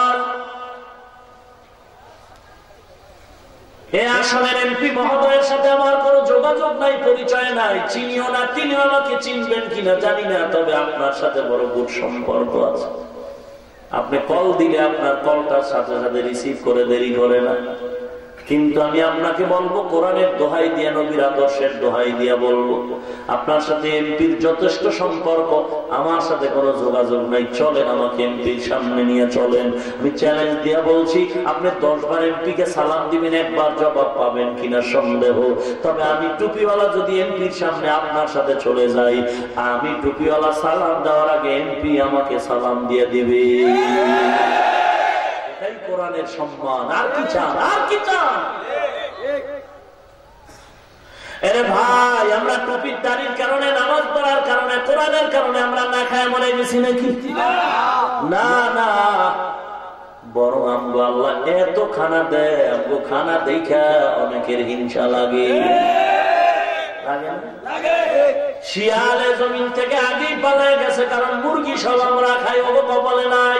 সাথে আমার কোনো যোগাযোগ নাই, পরিচয় নাই। চিনিও না আমাকে চিনবেন কিনা জানি না, তবে আপনার সাথে বড় সম্পর্ক আছে। আপনি কল দিলে আপনার কলটার সাথে সাথে রিসিভ করে দেরি করে না। কিন্তু আমি আপনাকে বলব, কোরআনের দোহাই দিয়া, নবীর আদর্শের দোহাই দিয়া বলব, আপনার সাথে এমপির যথেষ্ট সম্পর্ক, আমার সাথে কোনো যোগাযোগ নাই, চলেন আমাকে এমপির সামনে নিয়ে চলেন। আমি চ্যালেঞ্জ দিয়া বলছি, আপনি দশ বার এমপি কে সালাম দিবেন, একবার জবাব পাবেন কিনা সন্দেহ। তবে আমি টুপিওয়ালা যদি এমপির সামনে আপনার সাথে চলে যাই, আমি টুপিওয়ালা সালাম দেওয়ার আগে এমপি আমাকে সালাম দিয়ে দিবে। কোরআনের সম্মান। আর কি চান? আর কি চান? ভাই, আমরা টুপির কারণে, নামাজ পড়ার কারণে, কোরআনের কারণে আমরা না খায় মনে গেছি নাকি? না না। বরং আমগো আল্লাহ এত খানা দেয় খানা অনেকের হিংসা লাগে। লাগে শিয়ালে জমিন থেকে আগেই পালায় গেছে, কারণ মুরগি সব আমরা খাই ওগো কপালে নাই।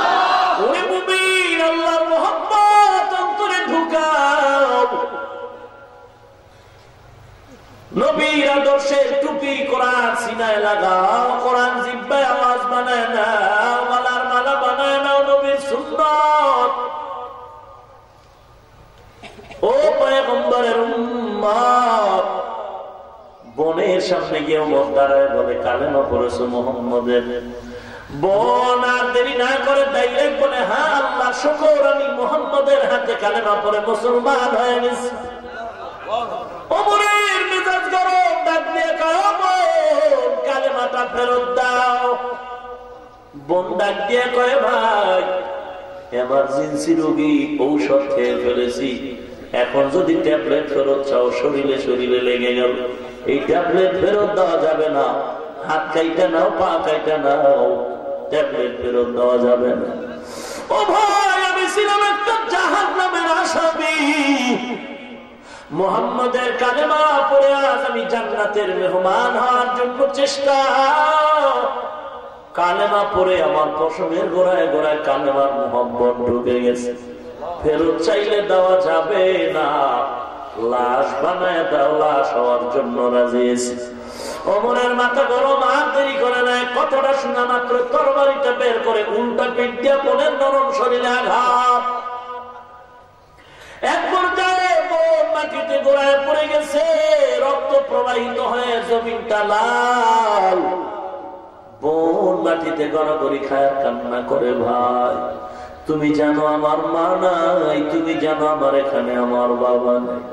নবীর টুপি সিনায় লাগাও, কোরআন জিব্বায় আওয়াজ বানায় না মালার মালা বানায় নবীর সুন্নত। ও পয়গম্বরের উম্মত, বনের সামনে গিয়ে ওমর দাঁড়ায় বলে কালেমা পড়েছো মোহাম্মদের? বোন, আর দেরি না করে ডাইরেক্ট বলে হ্যাঁ আল্লাহ শুকর, আমি মোহাম্মদের হাতে কালেমা পড়ে মুসলমান হয়ে গেছি। অমরের মেজাজ ফেরত দাও। বোন ডাক দিয়ে কয়ে, ভাই এমার্জেন্সি রোগী ঔষধ খেয়ে ফেলেছি। এখন যদি ট্যাবলেট ফেরত চাও, শরীরে শরীরে লেগে গেল। এই ট্যাবলেট ফেরত দেওয়া যাবে না। হাত কাইটা নাও, পা কাইটা নাও, ট্যাবলেট ফেরত দেওয়া যাবে না। ও ভাই, আমি ছিলাম একটা জাহাজ নামের আসামি। মোহাম্মদের কালেমা পরে আজ আমি জান্নাতের মেহমান হওয়ার জন্য চেষ্টা। কালেমা পরে আমার পশমের গোড়ায় গোড়ায় কালেমার মোহাম্মদ ঢুকে গেছে। ফেরত চাইলে দেওয়া যাবে না। লাশ বানায় দাও, লাশ হওয়ার জন্য রাজি এসে অমরের মাথা গরম, আর দেরি করে নেয় কতটা শোনা মাত্র তরবারিটা বের করে উল্টা পিঠ দিয়ে মনের নরম শরীরে আঘাত। এক পর্যায়ে মাটিতে গোড়ায় পড়ে গেছে, রক্ত প্রবাহিত হয়ে জমিনটা লাল। বোন মাটিতে গড়াগড়ি খায়, কান্না করে ভাই। তুমি জানো আমার মা নাই, তুমি জানো আমার এখানে আমার বাবা নাই।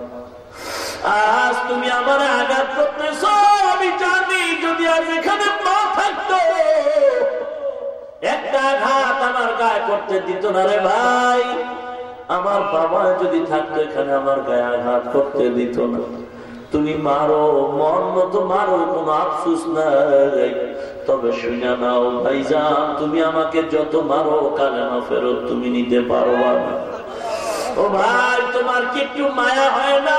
আজ তুমি আমার আঘাত করতেছ, আমি জানি যদি আজ এখানে মা থাকতো, একটা আঘাত আমার গায়ে করতে দিত না রে ভাই। আমার বাবা যদি থাকতো এখানে আমার গায়ে আঘাত করতে দিত না। তুমি মারো, মন মতো মারো, কোনো আফসুস নাই। তবে শুনে নাও, ভাইজান, তুমি আমাকে যত মারো, কালেমা ফেরত তুমি নিতে পারবা না। ও ভাই, তোমার কি একটু মায়া হয় না?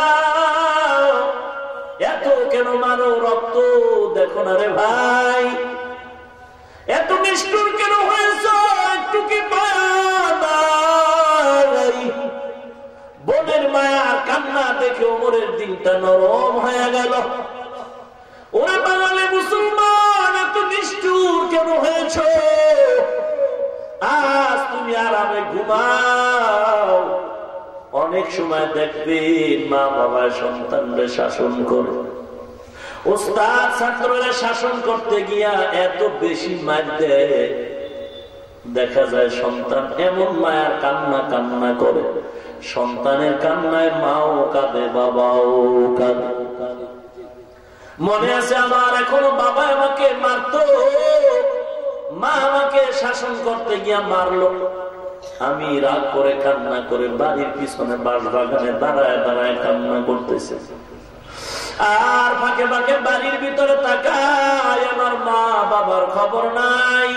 এত কেন মারো রক্ত? দেখো না রে ভাই। এত নিষ্ঠুর কেন হয়েছ? একটু কি বোনের মায়ার কান্না দেখে ওমরের দিনটা নরম হয়ে গেল। ওরা বাঙালি মুসলমান এত নিষ্ঠুর কেন হয়েছ? আজ তুমি আরামে ঘুমাও। অনেক সময় দেখবেন মা বাবা সন্তানরে শাসন করে। ওস্তাদ, ছাত্ররা শাসন করতে গিয়া এত বেশি মার দেয়। দেখা যায় সন্তান এমন মায়ার কান্না কান্না করে। সন্তানের কান্নায় মাও কাঁদে, বাবাও কাঁদে। মনে আছে আমার এখনও বাবা আমাকে মারত। মা আমাকে শাসন করতে গিয়া মারলো। আমি রাগ করে, কান্না করে বাড়ির পিছনে বাস বাগানে দাঁড়ায় দাঁড়ায় কান্না করতেছে। আর ফাঁকে ফাঁকে বাড়ির ভিতরে তাকায়, আমার মা বাবার খবর নাই।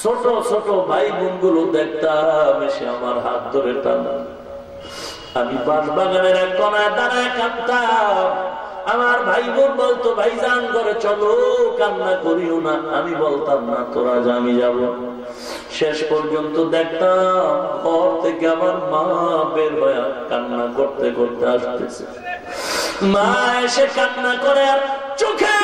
ছোট ছোট ভাই বোনগুলো দেখতাম, এসে আমার হাত ধরে টান আমি বাস বাগানের এক কনায় দাঁড়ায় কাঁদতাম। আমার ভাই বোন বলতো ভাই যান করে চলো, কান্না করিও না। আমি বলতাম, না তোরা আমি যাব। শেষ পর্যন্ত দেখতাম, ঘর থেকে আমার মা বের হয়ে কান্না করতে করতে আসতেছে। মা এসে কান্না করে আর চোখের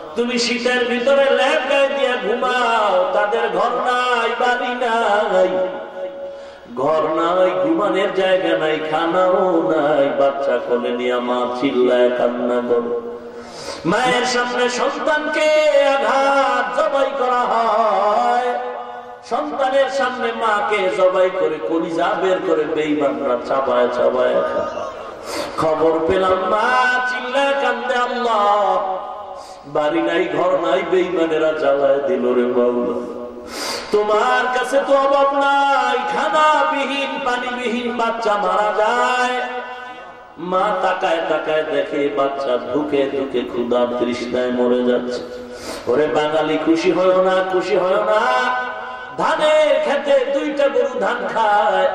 তুমি শীতের ভিতরে ল্যাব গায়ে দিয়ে ঘুমাও, তাদের ঘর নাই, বাড়ি নাই। ঘর নাই, ঘুমানের জায়গা নাই, খানাও নাই, বাচ্চা কোলে নিয়ে মা চিল্লায় কান্না করো। মায়ের সামনে সন্তানকে আঘাত জবাই করা হয়। সন্তানের সামনে মাকে জবাই করে কলিজা বের করে বেইমানরা চাবায় চাবায়। খবর পেলাম, মা চিল্লায় কান্দে, আল্লাহ। বাড়ি নাই, ঘর নাই, বেইমানেরা জ্বালায় দিল রে বাবু তোমার কাছে তো অভাব নাই খানাবিহীন পানিবিহীন বাচ্চা মারা যায়। মা তাকায় তাকায় দেখে বাচ্চা ঢুকে ঢুকে ক্ষুদার তৃষ্ণায় মরে যাচ্ছে। ওরে বাঙালি, খুশি হয় না, খুশি হয় না। ধানের খেতে দুইটা গরু ধান খায়।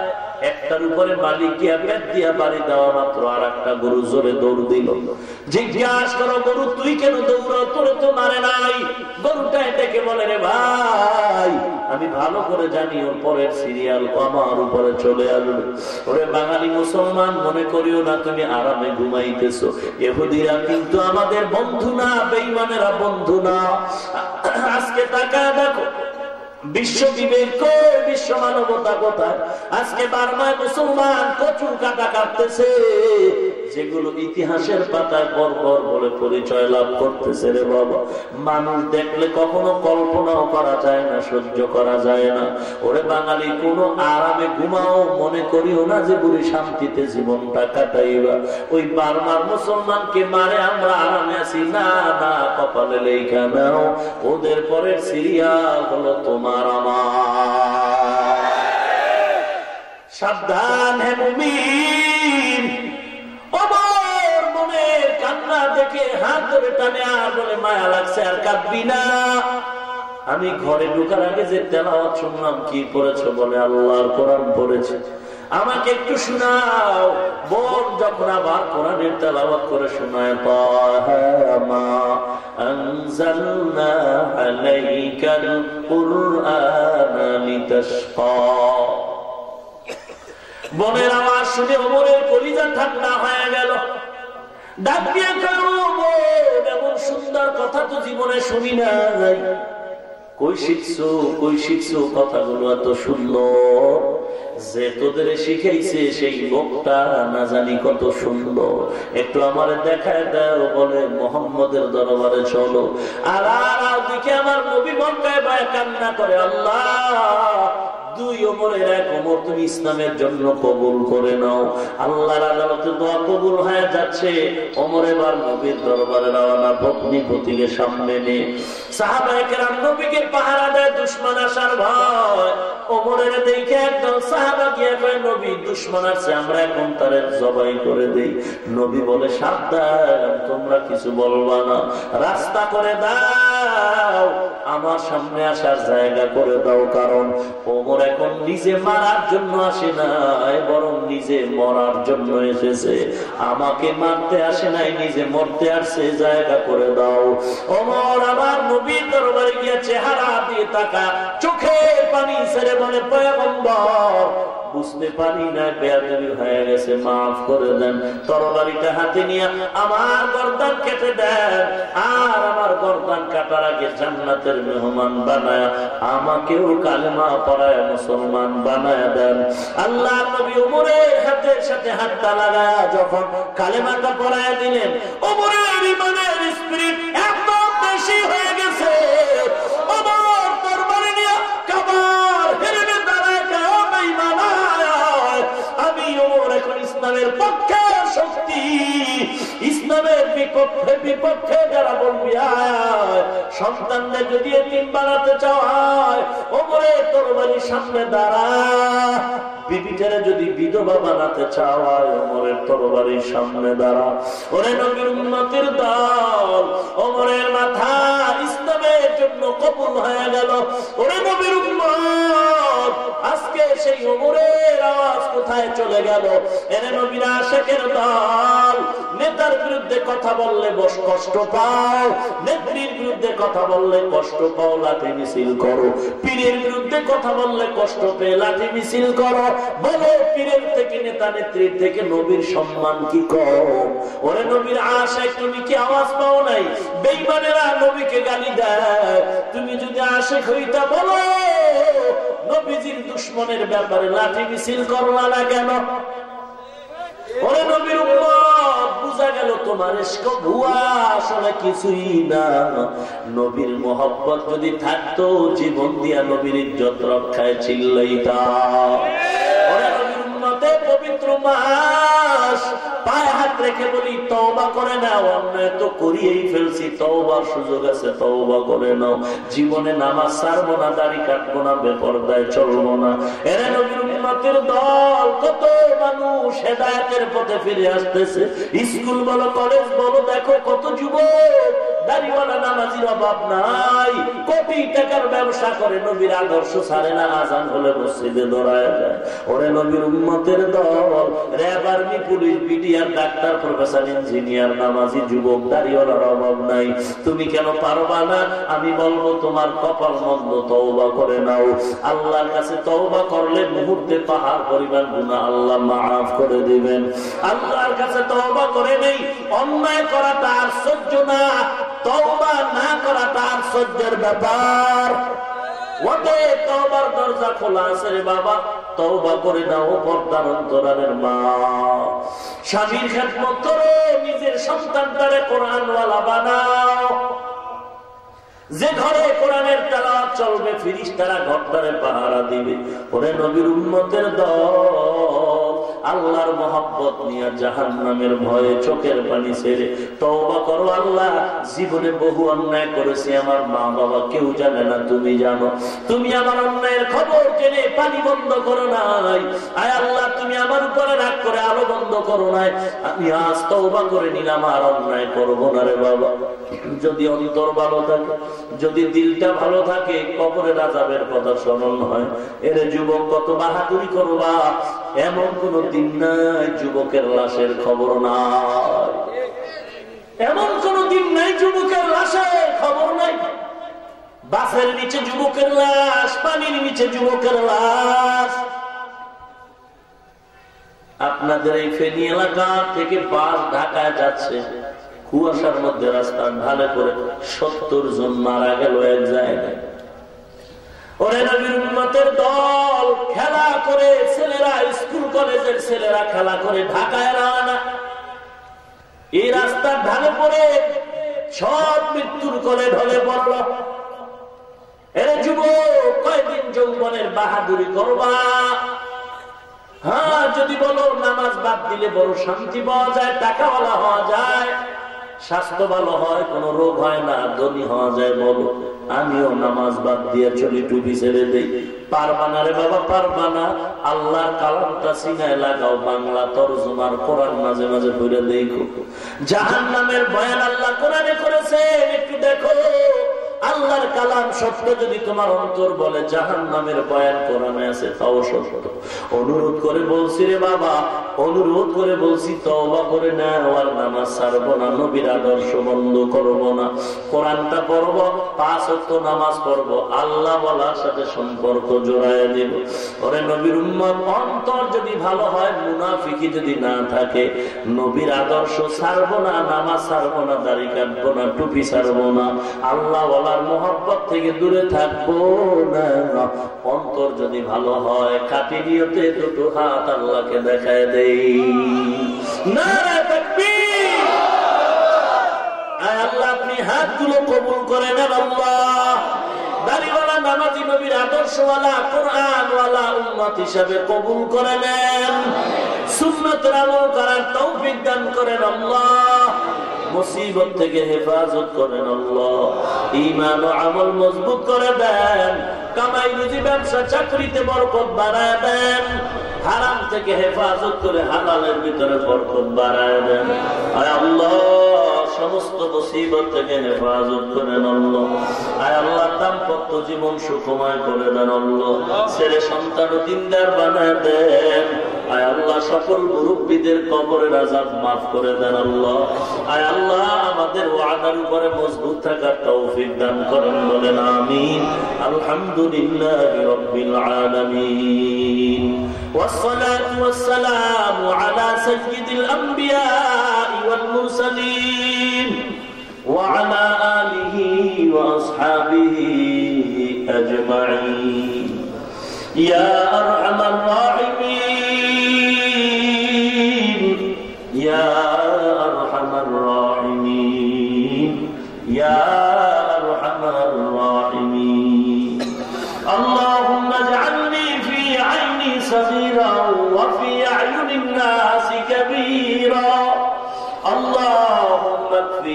একটার উপরে মালিক গিয়া পেট দিয়া বাড়ি দেওয়া মাত্র আর একটা গরু জোরে দৌড় দিল। জিজ্ঞাস করো, গরু, তুই কেন দৌড় তোরে তো মারে নাই। গরুটা এটাকে বলে, রে ভাই, আমি ভালো করে জানি, ওর পরের সিরিয়াল আমার উপরে চলে আসবে। ওরে বাঙালি মুসলমান, মনে করিও না তুমি আরামে ঘুমাইতেছো। এহুদিরা কিন্তু আমাদের বন্ধু না বেইমানেরা বন্ধু না। আজকে তাকা দেখো বিশ্ব বিবেক বিশ্ব মানবতা কোথায়? আজকে বারমায় মুসলমান কাটা কাটতেছে। যেগুলো ইতিহাসের পাতায় পর পর বলে পরিচয় লাভ করতেছে রে বাবা। মানুষ দেখলে কখনো কল্পনাও করা যায় না, সহ্য করা যায় না। ওরে বাঙালি, কোনো আরামে ঘুমাও, মনে করিও না যে বুড়ি শান্তিতে জীবনটা কাটাইবা। ওই বারবার মুসলমানকে মারে, আমরা আরামে আছি। না না, কপালে লেখা নাও। ওদের পরের সিরিয়াল হলো তোমার সাবধান হে অমর মনের কান্না দেখে হাত ধরে টানে, আর বলে, মায়া লাগছে, আর কাঁদবি না। আমি ঘরে ঢুকার আগে যে তেলাওয়াত শুনলাম, কি করেছে বলে? আল্লাহর কোরআন পড়েছে। আমাকে একটু শোনাও। বোন যখন আবার কোরআনের তেলাওয়াত করে শোনায় মা আনজালনা আলাইকাল কুরআনা লিতাশকা। বনের আওয়াজ শুনে ওমরের কলিজা ঠান্ডা হয়ে গেল। ডাক দিয়ে এমন সুন্দর কথা তো জীবনে শুনি না কই শিখছো যে তোদের সেই লোকটা না জানি কত একটু আমার মোহাম্মদের দরবারে চলো। আর আর দিকে আমার নবী মক্কায় কান্না করে, আল্লাহ দুই ওমরের এক ওমর তুমি ইসলামের জন্য কবুল করে নাও। আল্লাহর আদালতে দোয়া কবুল হয়ে যাচ্ছে। ওমর এবার নবীর দরবারে রওনা ভগ্নি পতিকে সামনে নিয়ে। নবীকে পাহারা দেয় দুশ্মন আসার ভয়। ওমরের দেখে একদল সাহাবা গিয়ে কয়, নবী, দুশ্মন আছে আমরা এখন জবাই করে দেই। নবী বলে, সাবধান, তোমরা কিছু বলবা না। রাস্তা করে দাও, আমার সামনে আসার জায়গা করে দাও। কারণ ওমর এখন নিজে মারার জন্য আসে নাই, বরং নিজে মরার জন্য এসেছে। আমাকে মারতে আসে নাই, নিজে মরতে আসছে, জায়গা করে দাও। অমর আমার নবী দরবারে গিয়ে চেহারা দিয়ে তাকা চোখে পানি ছেড়ে বলে, পয়গম্বর বুঝতে পারি না, বেয়াদবি হয়ে গেছে, মাফ করে দেন। তরবারিটা হাতে নিয়ে আমার গর্দান কেটে দেন, আর আমার গর্দান কাটার আগে জান্নাতের মেহমান বানায়, আমাকেও কালেমা পড়ায় মুসলমান বানায় দেন। আল্লাহ নবী উমরের হাতের সাথে হাতটা লাগায় যখন কালেমাটা পড়ায় দিলেন উমরের ইমানের স্পিরিট এত বেশি হয়ে গেছে। আমার ইসলামের পক্ষে শক্তি, ইসলামের বিপক্ষে বিপক্ষে যারা বলবি সন্তানদের যদি তিন বানাতে চাওয়ায় ওপরে তোর বাড়ির সামনে দাঁড়া। আজকে সেই ওমরের আওয়াজ কোথায় চলে গেল? এনে নবীরা শেখের দল, নেতার বিরুদ্ধে কথা বললে বস কষ্ট পাও, নেত্রীর বিরুদ্ধে কথা বললে কষ্ট পাও, লাঠি মিছিল করো। পীরের বিরুদ্ধে কথা বললে কষ্ট পেয়ে লাঠি মিছিল করো। বলো, পীরের থেকে, নেতা নেত্রীর থেকে নবীর সম্মান কি কম? ওরে নবীর আশায় তুমি কি আওয়াজ পাও নাই? বেইমানেরা নবীকে গালি দেয়। তুমি যদি আসে হইতা বলো, নবীজির দুশ্মনের ব্যাপারে লাঠি মিছিল করলা না কেন? পবিত্র মাস, পায়ে হাত রেখে বলি, তওবা করে অন্যায় তো করিয়েই ফেলছি, তওবার সুযোগ আছে, তওবা করে নাও। জীবনে নামাজ ছাড়বো না, দাড়ি কাটবো না, বেপরদায় চলবো না। এরা নবীর উন্নতির দল, কত মানুষ হেদায়তের পথে ফিরে আসতেছে। স্কুল বলো, কলেজ বলো, দেখো কত যুবক দাড়িওয়ালা নামাজির অভাব নাই। কোটি টাকার ব্যবসা করে নবীর আদর্শ না, আজান হলে মসজিদে দৌড়ায় যায়। ওরে নবীর দল RAB army police, BDR, doctor, professor, engineer, নামাজি, যুবক, দাড়িওয়ালার অভাব নাই। তুমি কেন পারবা না? আমি বলব, তোমার কপাল মন্দ, তওবা করে নাও। আল্লাহর কাছে তওবা করলে মুহূর্তে পাহাড় পরিমাণ গুণা আল্লাহ মাফ করে দিবেন। আল্লাহর কাছে তওবা করে নেই, অন্যায় করা তার সহ্য না। তওবা না করা তার সহ্যের ব্যাপার। ওতে দরজা খোলা বাবা। করে মা। স্বামীর খেদমত করো নিজের সন্তানটারে কোরআনওয়ালা বানাও। যে ঘরে কোরআনের তারা চলবে ফিরিস তারা ঘরটারে পাহারা দিবে। ওরে নবীর উন্মতের দল, আল্লাহর মহাব্বত নিয়ে জাহান নামের ভয়ে চোখের পানি ছেড়ে তওবা করো, আল্লাহ। জীবনে বহু অন্যায় করেছি, আমার মা বাবা কেউ জানে না, তুমি জানো। তুমি আমার অন্যায়ের খবর জেনে পানি বন্ধ করো নাই। আয় আল্লাহ, তুমি আমার উপরে রাগ করে আলো বন্ধ করো নাই। আমি আজ তওবা করে নিলাম, আর অন্যায় করব না রে বাবা। যদি অন্তর ভালো থাকে যদি দিলটা ভালো থাকে, কবরে রাজাবের কথা স্মরণ হয়। এর যুবক, কত বাহাদুরি করবা? এমন কোন দিন নাই যুবকের লাশের খবর নাই। এমন কোন দিন নাই যুবকের লাশের খবর নাই। বাসের নিচে যুবকের লাশ, পানির নিচে যুবকের লাশ। আপনাদের এই ফেনী এলাকা থেকে বাস ঢাকায় যাচ্ছে। কুয়াশার মধ্যে রাস্তা ঢালে করে সত্তর জন মারা গেল এক জায়গায়। দল খেলা করে ছেলেরা, স্কুল কলেজের ছেলেরা খেলা করে ঢাকায় এই রাস্তার পড়ে সব মৃত্যুর কোলে ঢলে পড়ল। এর যুব কয়দিন যৌবনের বাহাদুরি করবা? হ্যাঁ যদি বলো নামাজ বাদ দিলে বড় শান্তি পাওয়া যায়, টাকাওয়ালা হওয়া যায়। স্বাস্থ্য ভালো হয়, কোন রোগ হয় না, ধনী হওয়া যায় বলো। আমিও নামাজ বাদ দিয়ে চলি টুপি ছেড়ে দেই। পারবানা রে বাবা পারবানা আল্লাহ কালামটা সিনায় লাগাও, বাংলা তরজমার কোরআন মাঝে মাঝে ঘুরে দেখো। জাহান নামের বয়ান আল্লাহ কোরআনে করেছে একটু দেখো। আল্লাহর কালাম সত্য যদি তোমার অন্তর বলে জাহান নামের বয়ান কোরআনে আছে, তাও সত্য। অনুরোধ করে বলছি রে বাবা, অনুরোধ করে বলছি, তওবা করে নেওয়ার নামাজ ছাড়বো না, নবীর আদর্শ বন্ধ করব না। কোরআনটা পড়ব, পাঁচ অক্ট নামাজ পড়ব, আল্লাহ বলার সাথে সম্পর্ক জোড়ায় দেব। ওরে নবীর উম্মত, অন্তর যদি ভালো হয়, মুনাফিকি যদি না থাকে, নবীর আদর্শ ছাড়বো না, নামাজ ছাড়বো না, দাড়ি কাটবো না, টুপি ছাড়বো না, আল্লাহ বলার মোহব্বত থেকে দূরে থাকব না। অন্তর যদি ভালো হয় কাটি নিয়তে দুটো হাত আল্লাহকে দেখায় দেই। না আল্লাহ, আপনি কবুল করে নেন কবুল করে করেন আল্লাহ। মুসিবত থেকে হেফাজত করেন আল্লাহ। ইমান ও আমল মজবুত করে দেন। কামাই রুজি ব্যবসা, চাকরিতে বরকত বাড়ায় দেন। হারাম থেকে হেফাজত করে হালালের ভিতরে বরকত বাড়ায় দেন। আর আল্লাহ, সমস্ত মুসিবত থেকে হেফাজত করেন আল্লাহ। আয় আল্লাহ, দাম্পত্য জীবন সুখময় করে দেন আল্লাহ। ছেলে সন্তান দিনদার বানায় দেন। আয় আল্লাহ সকল মুরব্বীদের কবরের আজাব মাফ করে দেন আল্লাহ আয় আল্লাহ আমাদের ওয়াদার উপরে মজবুত থাকার তৌফিক দান করেন বলেন আমিন আলহামদুলিল্লাহ রব্বিল আলামিন والصلاة والسلام على سيد الأنبياء والمرسلين وعلى آله وأصحابه أجمعين يا أرحم الراحمين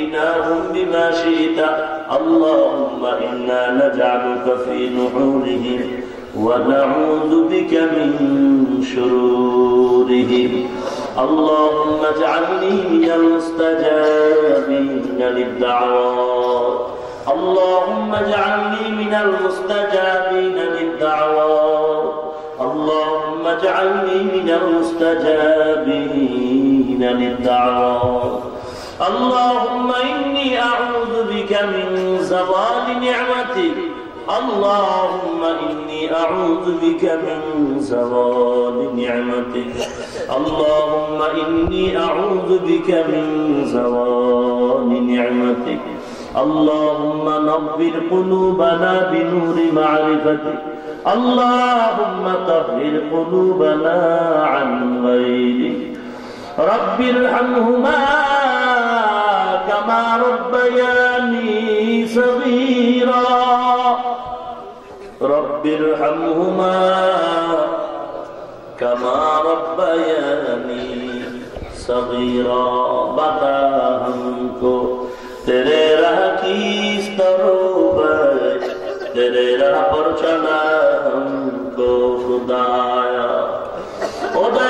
اكفناهم بما شئت. اللهم إنا نجعلك في نحورهم ونعوذ بك من شرورهم. اللهم اجعلني من المستجابين للدعوات. اللهم اجعلني من المستجابين للدعوات. اللهم اجعلني من المستجابين للدعوات. اللهم إني أعوذ بك من زوال نعمتك. اللهم إني أعوذ بك من زوال نعمتك. اللهم إني أعوذ بك من زوال نعمتك. اللهم نظر قلوبنا بنور معرفتك. اللهم طهر قلوبنا عن غيرك. رب ارحمهما كما ربياني صغيرا. رب ارحمهما كما ربياني صغيرا. بتا ہم کو تیرے راہ کی ضرورت تیرے راہ پر چلا ہم کو خدایا خدا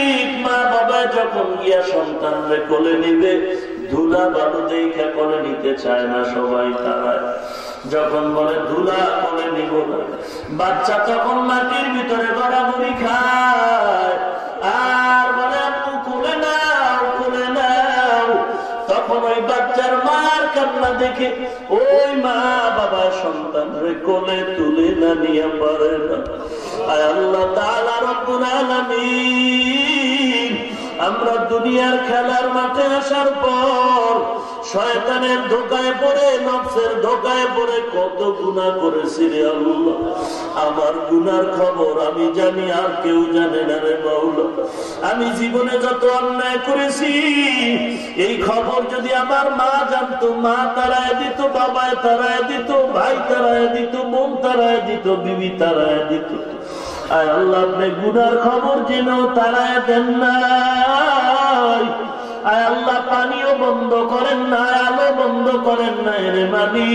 যখন গিয়া সন্তানরে কোলে নিবে, ধুলা বালু দেখা কোলে নিতে চায় না সবাই তারা যখন বলে, ধুলা কোলে নিব না। বাচ্চা তখন মাটির ভিতরে গড়াগড়ি খায়। আর বলে আপু কোলে নাও কোলে নাও। তখন ওই বাচ্চার মার কান্না দেখে ওই মা বাবা সন্তান রে কোলে তুলে না নিয়ে পারে না। আল্লাহ তাআলা রব্বুল আলামিন আমরা দুনিয়ার খেলার মাঠে আসার পর শয়তানের ধোকায় পড়ে, নফসের ধোকায় পড়ে কত গুণা করেছি রে আল্লাহ। আমার গুনার খবর আমি জানি, আর কেউ জানে না রে বাউলা আমি জীবনে যত অন্যায় করেছি, এই খবর যদি আমার মা জানতো, মা তারায় দিত, বাবায় তারায় দিত, ভাই তারায় দিত, বোন তারায় দিত, বিবি তারায় দিত। আয় আল্লাহ আপনি গুনার খবর যেন তারায় দেন নাই। আয় আল্লাহ, পানিও বন্ধ করেন না আলো বন্ধ করেন না রে মানি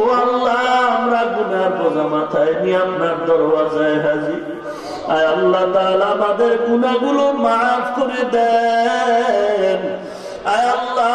ও আল্লাহ, আমরা গুনার বোঝা মাথায় আপনার দরওয়াজায় হাজির। আয় আল্লাহ তাআলা, আমাদের গুনাহগুলো মাফ করে দেন। আয় আল্লাহ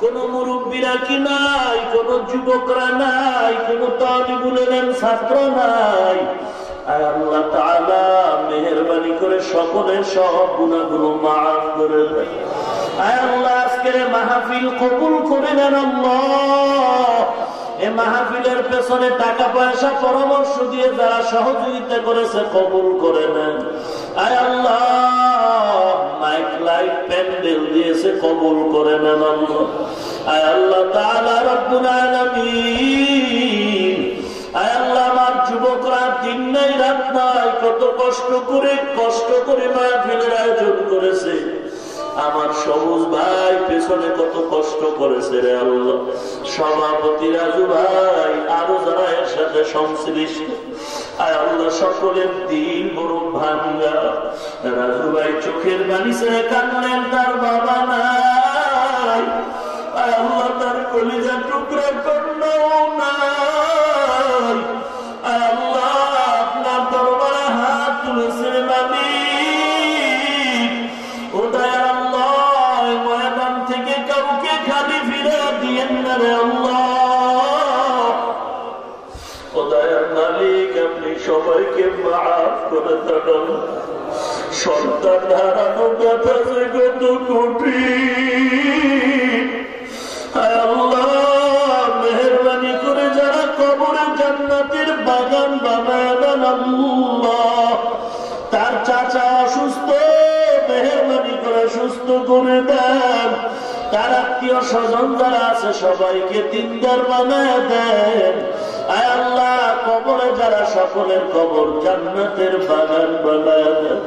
কোন মুরব্বীরা কি নাই, কোন যুবকরা নাই, কোন তালিবুলের ছাত্র নাই? মেহেরবানি করে সকলের সব গুণাগুলো মাফ করে আয় আল্লাহ, আজকের মাহফিল কবুল করে নেন আল্লাহ। মাহফিলের পেছনে টাকা পয়সা পরামর্শ দিয়ে যারা সহযোগিতা করেছে কবুল করে নেন। কবুল করে নেন আয় আল্লাহ আমার যুবকরা, দিন নাই, রাত নাই, কত কষ্ট করে কষ্ট করে মাহফিলের আয়োজন করেছে। আমার সবুজ ভাই পেছনে কত কষ্ট করেছে রে আল্লাহ। সভাপতি রাজু ভাই আরও যারা এর সাথে সংশ্লিষ্ট। আয় আল্লাহ, সকলের দিন বড় ভাঙ্গা। রাজু ভাই চোখের বাণী ছেড়ে কাঁদলেন, তার বাবা নাই। আল্লাহ, তার কলিজা টুকরা কন্যাও নাই। সন্তান ব্যথা যে কত কঠিন। মেহরবানি করে যারা কবরে জান্নাতের বাগান বানায় তার চাচা অসুস্থ, মেহরবানি করে সুস্থ করে দেন। তার আত্মীয় স্বজন যারা আছে, সবাইকে তিনদার বানায় দেন। আয় আল্লাহ, কবরে যারা সকলের কবর জান্নাতের বাগান বানায় দেন।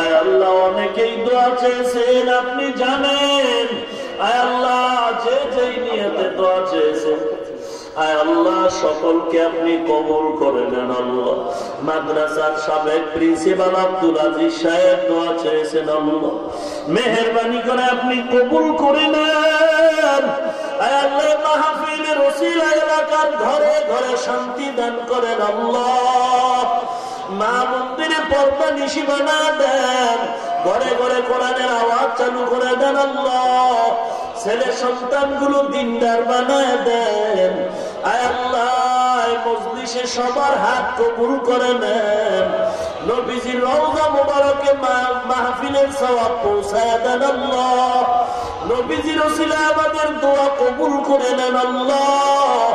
আয় আল্লাহ, অনেকেই দোয়া চেয়েছেন, আপনি জানেন। আয় আল্লাহ, যে যেই দোয়া চেয়েছেন সকলকে আপনি কবুল করে নেন মাদ্রাসার সাবেক প্রিন্সিপাল আব্দুল আজিজ সাহেব দোয়া চেয়েছেন মেহরবানি করে আপনি কবুল করে নেন। মাহফিলের ঘরে ঘরে শান্তি দান করেন আল্লাহ। মা মন্দিরে পর্দা নিশি বানা দেন। ঘরে ঘরে কোরআনের আওয়াজ চালু করে দেন আল্লাহ। ছেলে সন্তানগুলো দিনদার বানায় দেন। আয় মজলিসে সবার হাত কবুল করে নেন। নবীজির রওজা মোবারকে মাহফিলের সওয়াব পৌঁছায় দেন আল্লাহ। নবীজির ওসিলা আমাদের দোয়া কবুল করে নেন আল্লাহ।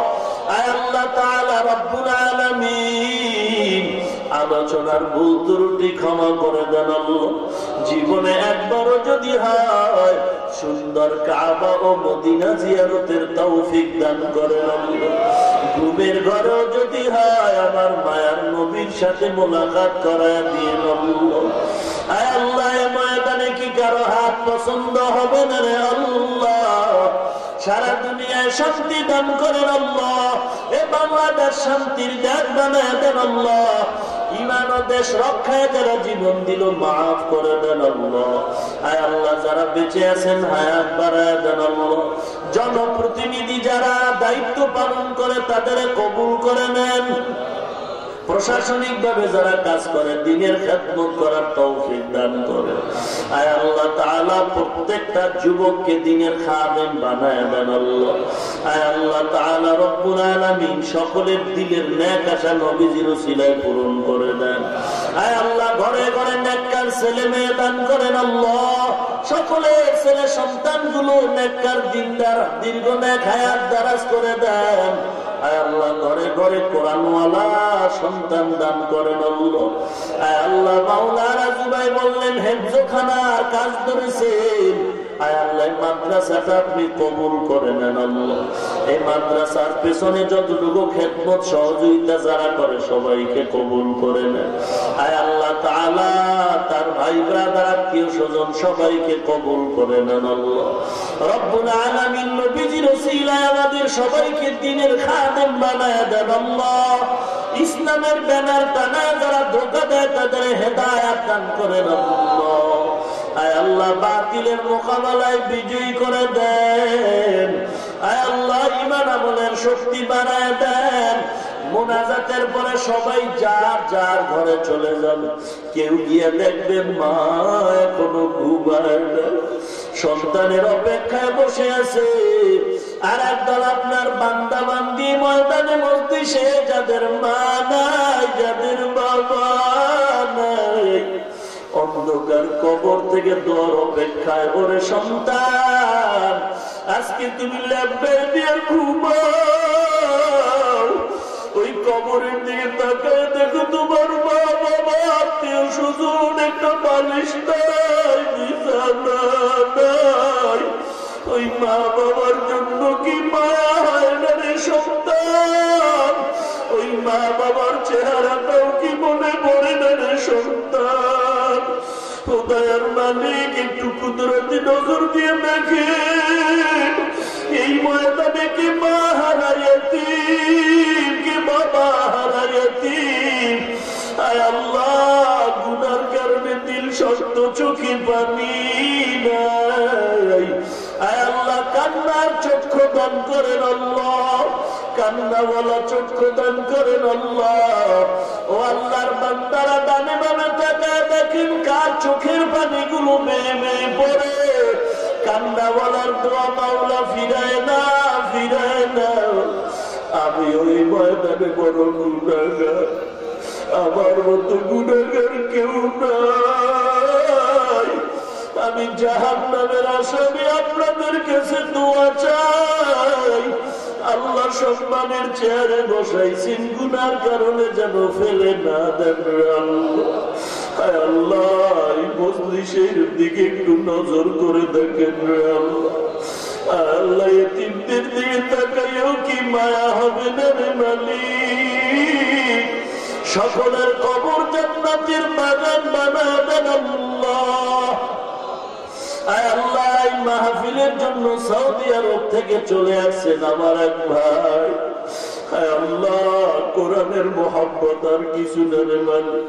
আয় আল্লাহ তাআলা রব্বুল আলামিন আলোচনার ভুল ত্রুটি ক্ষমা করে দেন জীবনে একবারও যদি হয়, সুন্দর কাবা ও মদিনা জিয়ারতের তৌফিক দান করে ঘুমের ঘরেও যদি হয়, আমার মায়ার নবীর সাথে মোলাকাত করা দিয়ে আল্লাহ। ময়দানে কি কারও হাত পছন্দ হবে না রে আল্লাহ? সারা দুনিয়ায় শান্তি দান করেন আল্লাহ। এ বাংলাদেশ শান্তির দেশ বানায় দেন ইমান ও দেশ রক্ষায় যারা জীবন দিল, মাফ করে দেন আয় আল্লাহ, যারা বেঁচে আছেন হায়াত বাড়ায় দেন জনপ্রতিনিধি যারা দায়িত্ব পালন করে তাদের কবুল করে নেন। প্রশাসনিক ভাবে যারা কাজ করে, দিনের খেদমত করার তৌফিক দান করে। আয় আল্লাহ তাআলা প্রত্যেকটা যুবককে দিনের খাদেম বানায় দেন আল্লাহ। আয় আল্লাহ তাআলা রব্বুল আলামিন সকলের দিলের ন্যাক আশা নবীজির উসিলায় পূরণ করে দেন। আয় আল্লাহ ঘরে ঘরে নেককার ছেলে মেয়ে দান করেন আল্লাহ। সকলের ছেলে সন্তানগুলো নেককার দিনদার, দীর্ঘ নেক হায়াত দারাজ করে দেন। আল্লাহ ঘরে ঘরে কোরআনওয়ালা সন্তান দান করেন আল্লাহ মাওলানা জুবাই বললেন হেফজোখানার কাজ ধরেছেন। করে করে সবাইকে কবুল করে নেন করে আমাদের সবাইকে দিনের খাদেম বানায় দেন ইসলামের ব্যানার টানা যারা ধোকা দেয় তাদের হেদায়াত দান করেন আল্লাহ। আল্লাহ বাতিলের মোকাবেলায় বিজয়ী করে দেন। আল্লাহ ইমান আমলের শক্তি বাড়ায় দেন। মোনাজাতের পরে সবাই যার যার ঘরে চলে যাবে কেউ গিয়ে দেখবেন মা এখনও সন্তানের অপেক্ষায় বসে আছে। আর একদল আপনার বান্দা বান্দি ময়দানে মস্তিসে যাদের মা নাই, যাদের বাবা অন্ধকার কবর থেকে দর অপেক্ষায়, ওরে সন্তান, আজকে তুমি ওই কবরের দিকে তাকায় দেখো তোমার মা বাবা, আত্মীয় একটা ওই মা বাবার জন্য কি মায়া হয় না রে সন্তান? ওই মা বাবার চেহারাটাও কি মনে পড়ে না রে সন্তান? দয়ার মালিক, একটু কুদরতি নজর দিয়ে দেখে এই ময়দানে কি মা কি বাবা হারাইয়াতি আয় আল্লাহ কারণে শক্ত আয় আল্লাহ, কান্নার চক্ষু দান করেন আল্লাহ। কান্না বলা চক্ষু দান করেন ও আল্লাহর বান্দারা তাকায় দেখেন কার চোখের পানিগুলো মেয়ে মেয়ে পড়ে। কান্না বলার দোয়া মাওলা ফিরায় না ফিরায় না। আমি ওই ময়দানে বড় গুণাগার। আমার মতো গুণাগার কেউ নাই। আমি জাহান নামের আসামি, আপনাদের কাছে দোয়া চাই। আল্লাহ সম্মানের চেয়ারে বসাইছেন গুনার কারণে যেন ফেলে না দেন আল্লাহ দিকে একটু নজর করে দেখেন আল্লাহ তিনদের দিকে তাকাইও কি মায়া হবে না রে মালিক? সকলের কবর জান্নাতের বাগান বানাবেন আল্লাহ। আল্লাহ মাহফিলের জন্য সৌদি আরব থেকে চলে আসছেন আমার এক ভাই। কোরআনের মোহাব্বত আর কিছু না রে মালিক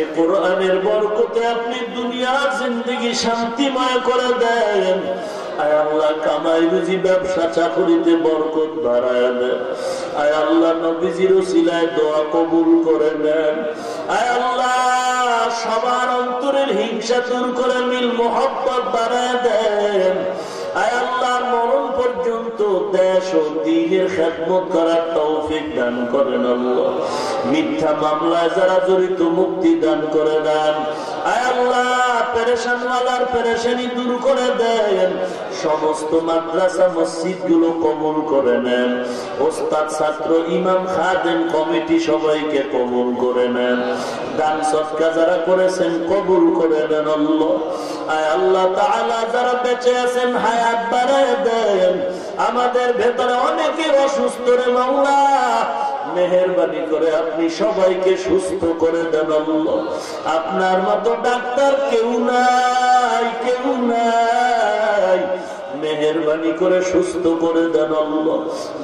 এ কোরআনের বরকতে আপনি দুনিয়ার জিন্দগি শান্তিময় করে দেন। আয় আল্লাহ, কামাই বুঝি ব্যবসা চাকরিতে বরকত বাড়ায় দেন। আয় আল্লাহ, নবীজির সিলায় দোয়া কবুল করে নেন। আয় আল্লাহ, সবার অন্তরের হিংসা দূর করে মিল মোহাম্মত বাড়ায় দেন। আয় আল্লাহ মরণ পর্যন্ত দেশ ও দিনের খেদমত করার তৌফিক দান করেন আল্লাহ। মিথ্যা মামলায় যারা জড়িত মুক্তি দান করে দেন। সমস্ত মাদ্রাসা মসজিদগুলো কবুল করে নেন। ওস্তাদ, ছাত্র, ইমাম খাদেন কমিটি সবাইকে কবুল করে নেন। দান সৎকা যারা করেছেন কবুল করে নেন আল্লাহ। আয় আল্লাহ যারা বেঁচে আছেন আমাদের ভেতরে অনেকে অসুস্থ রে মাওলা। মেহরবানি করে আপনি সবাইকে সুস্থ করে দেন আপনার মতো ডাক্তার কেউ নাই কেউ নাই। মেহরবানি করে সুস্থ করে দেন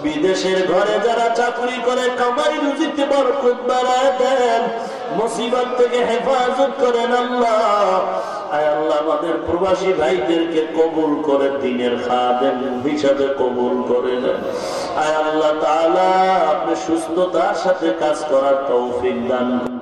বিদেশের ঘরে যারা চাকরি করে, কামাই রুজিতে বরকত বাড়ায় দেন। মুসিবত থেকে হেফাজত করেন আল্লাহ। আমাদের প্রবাসী ভাইদেরকে কবুল করে, দিনের খাদেন হিসাবে কবুল করে আয় আল্লাহ আপনি সুস্থতার সাথে কাজ করার তৌফিক দান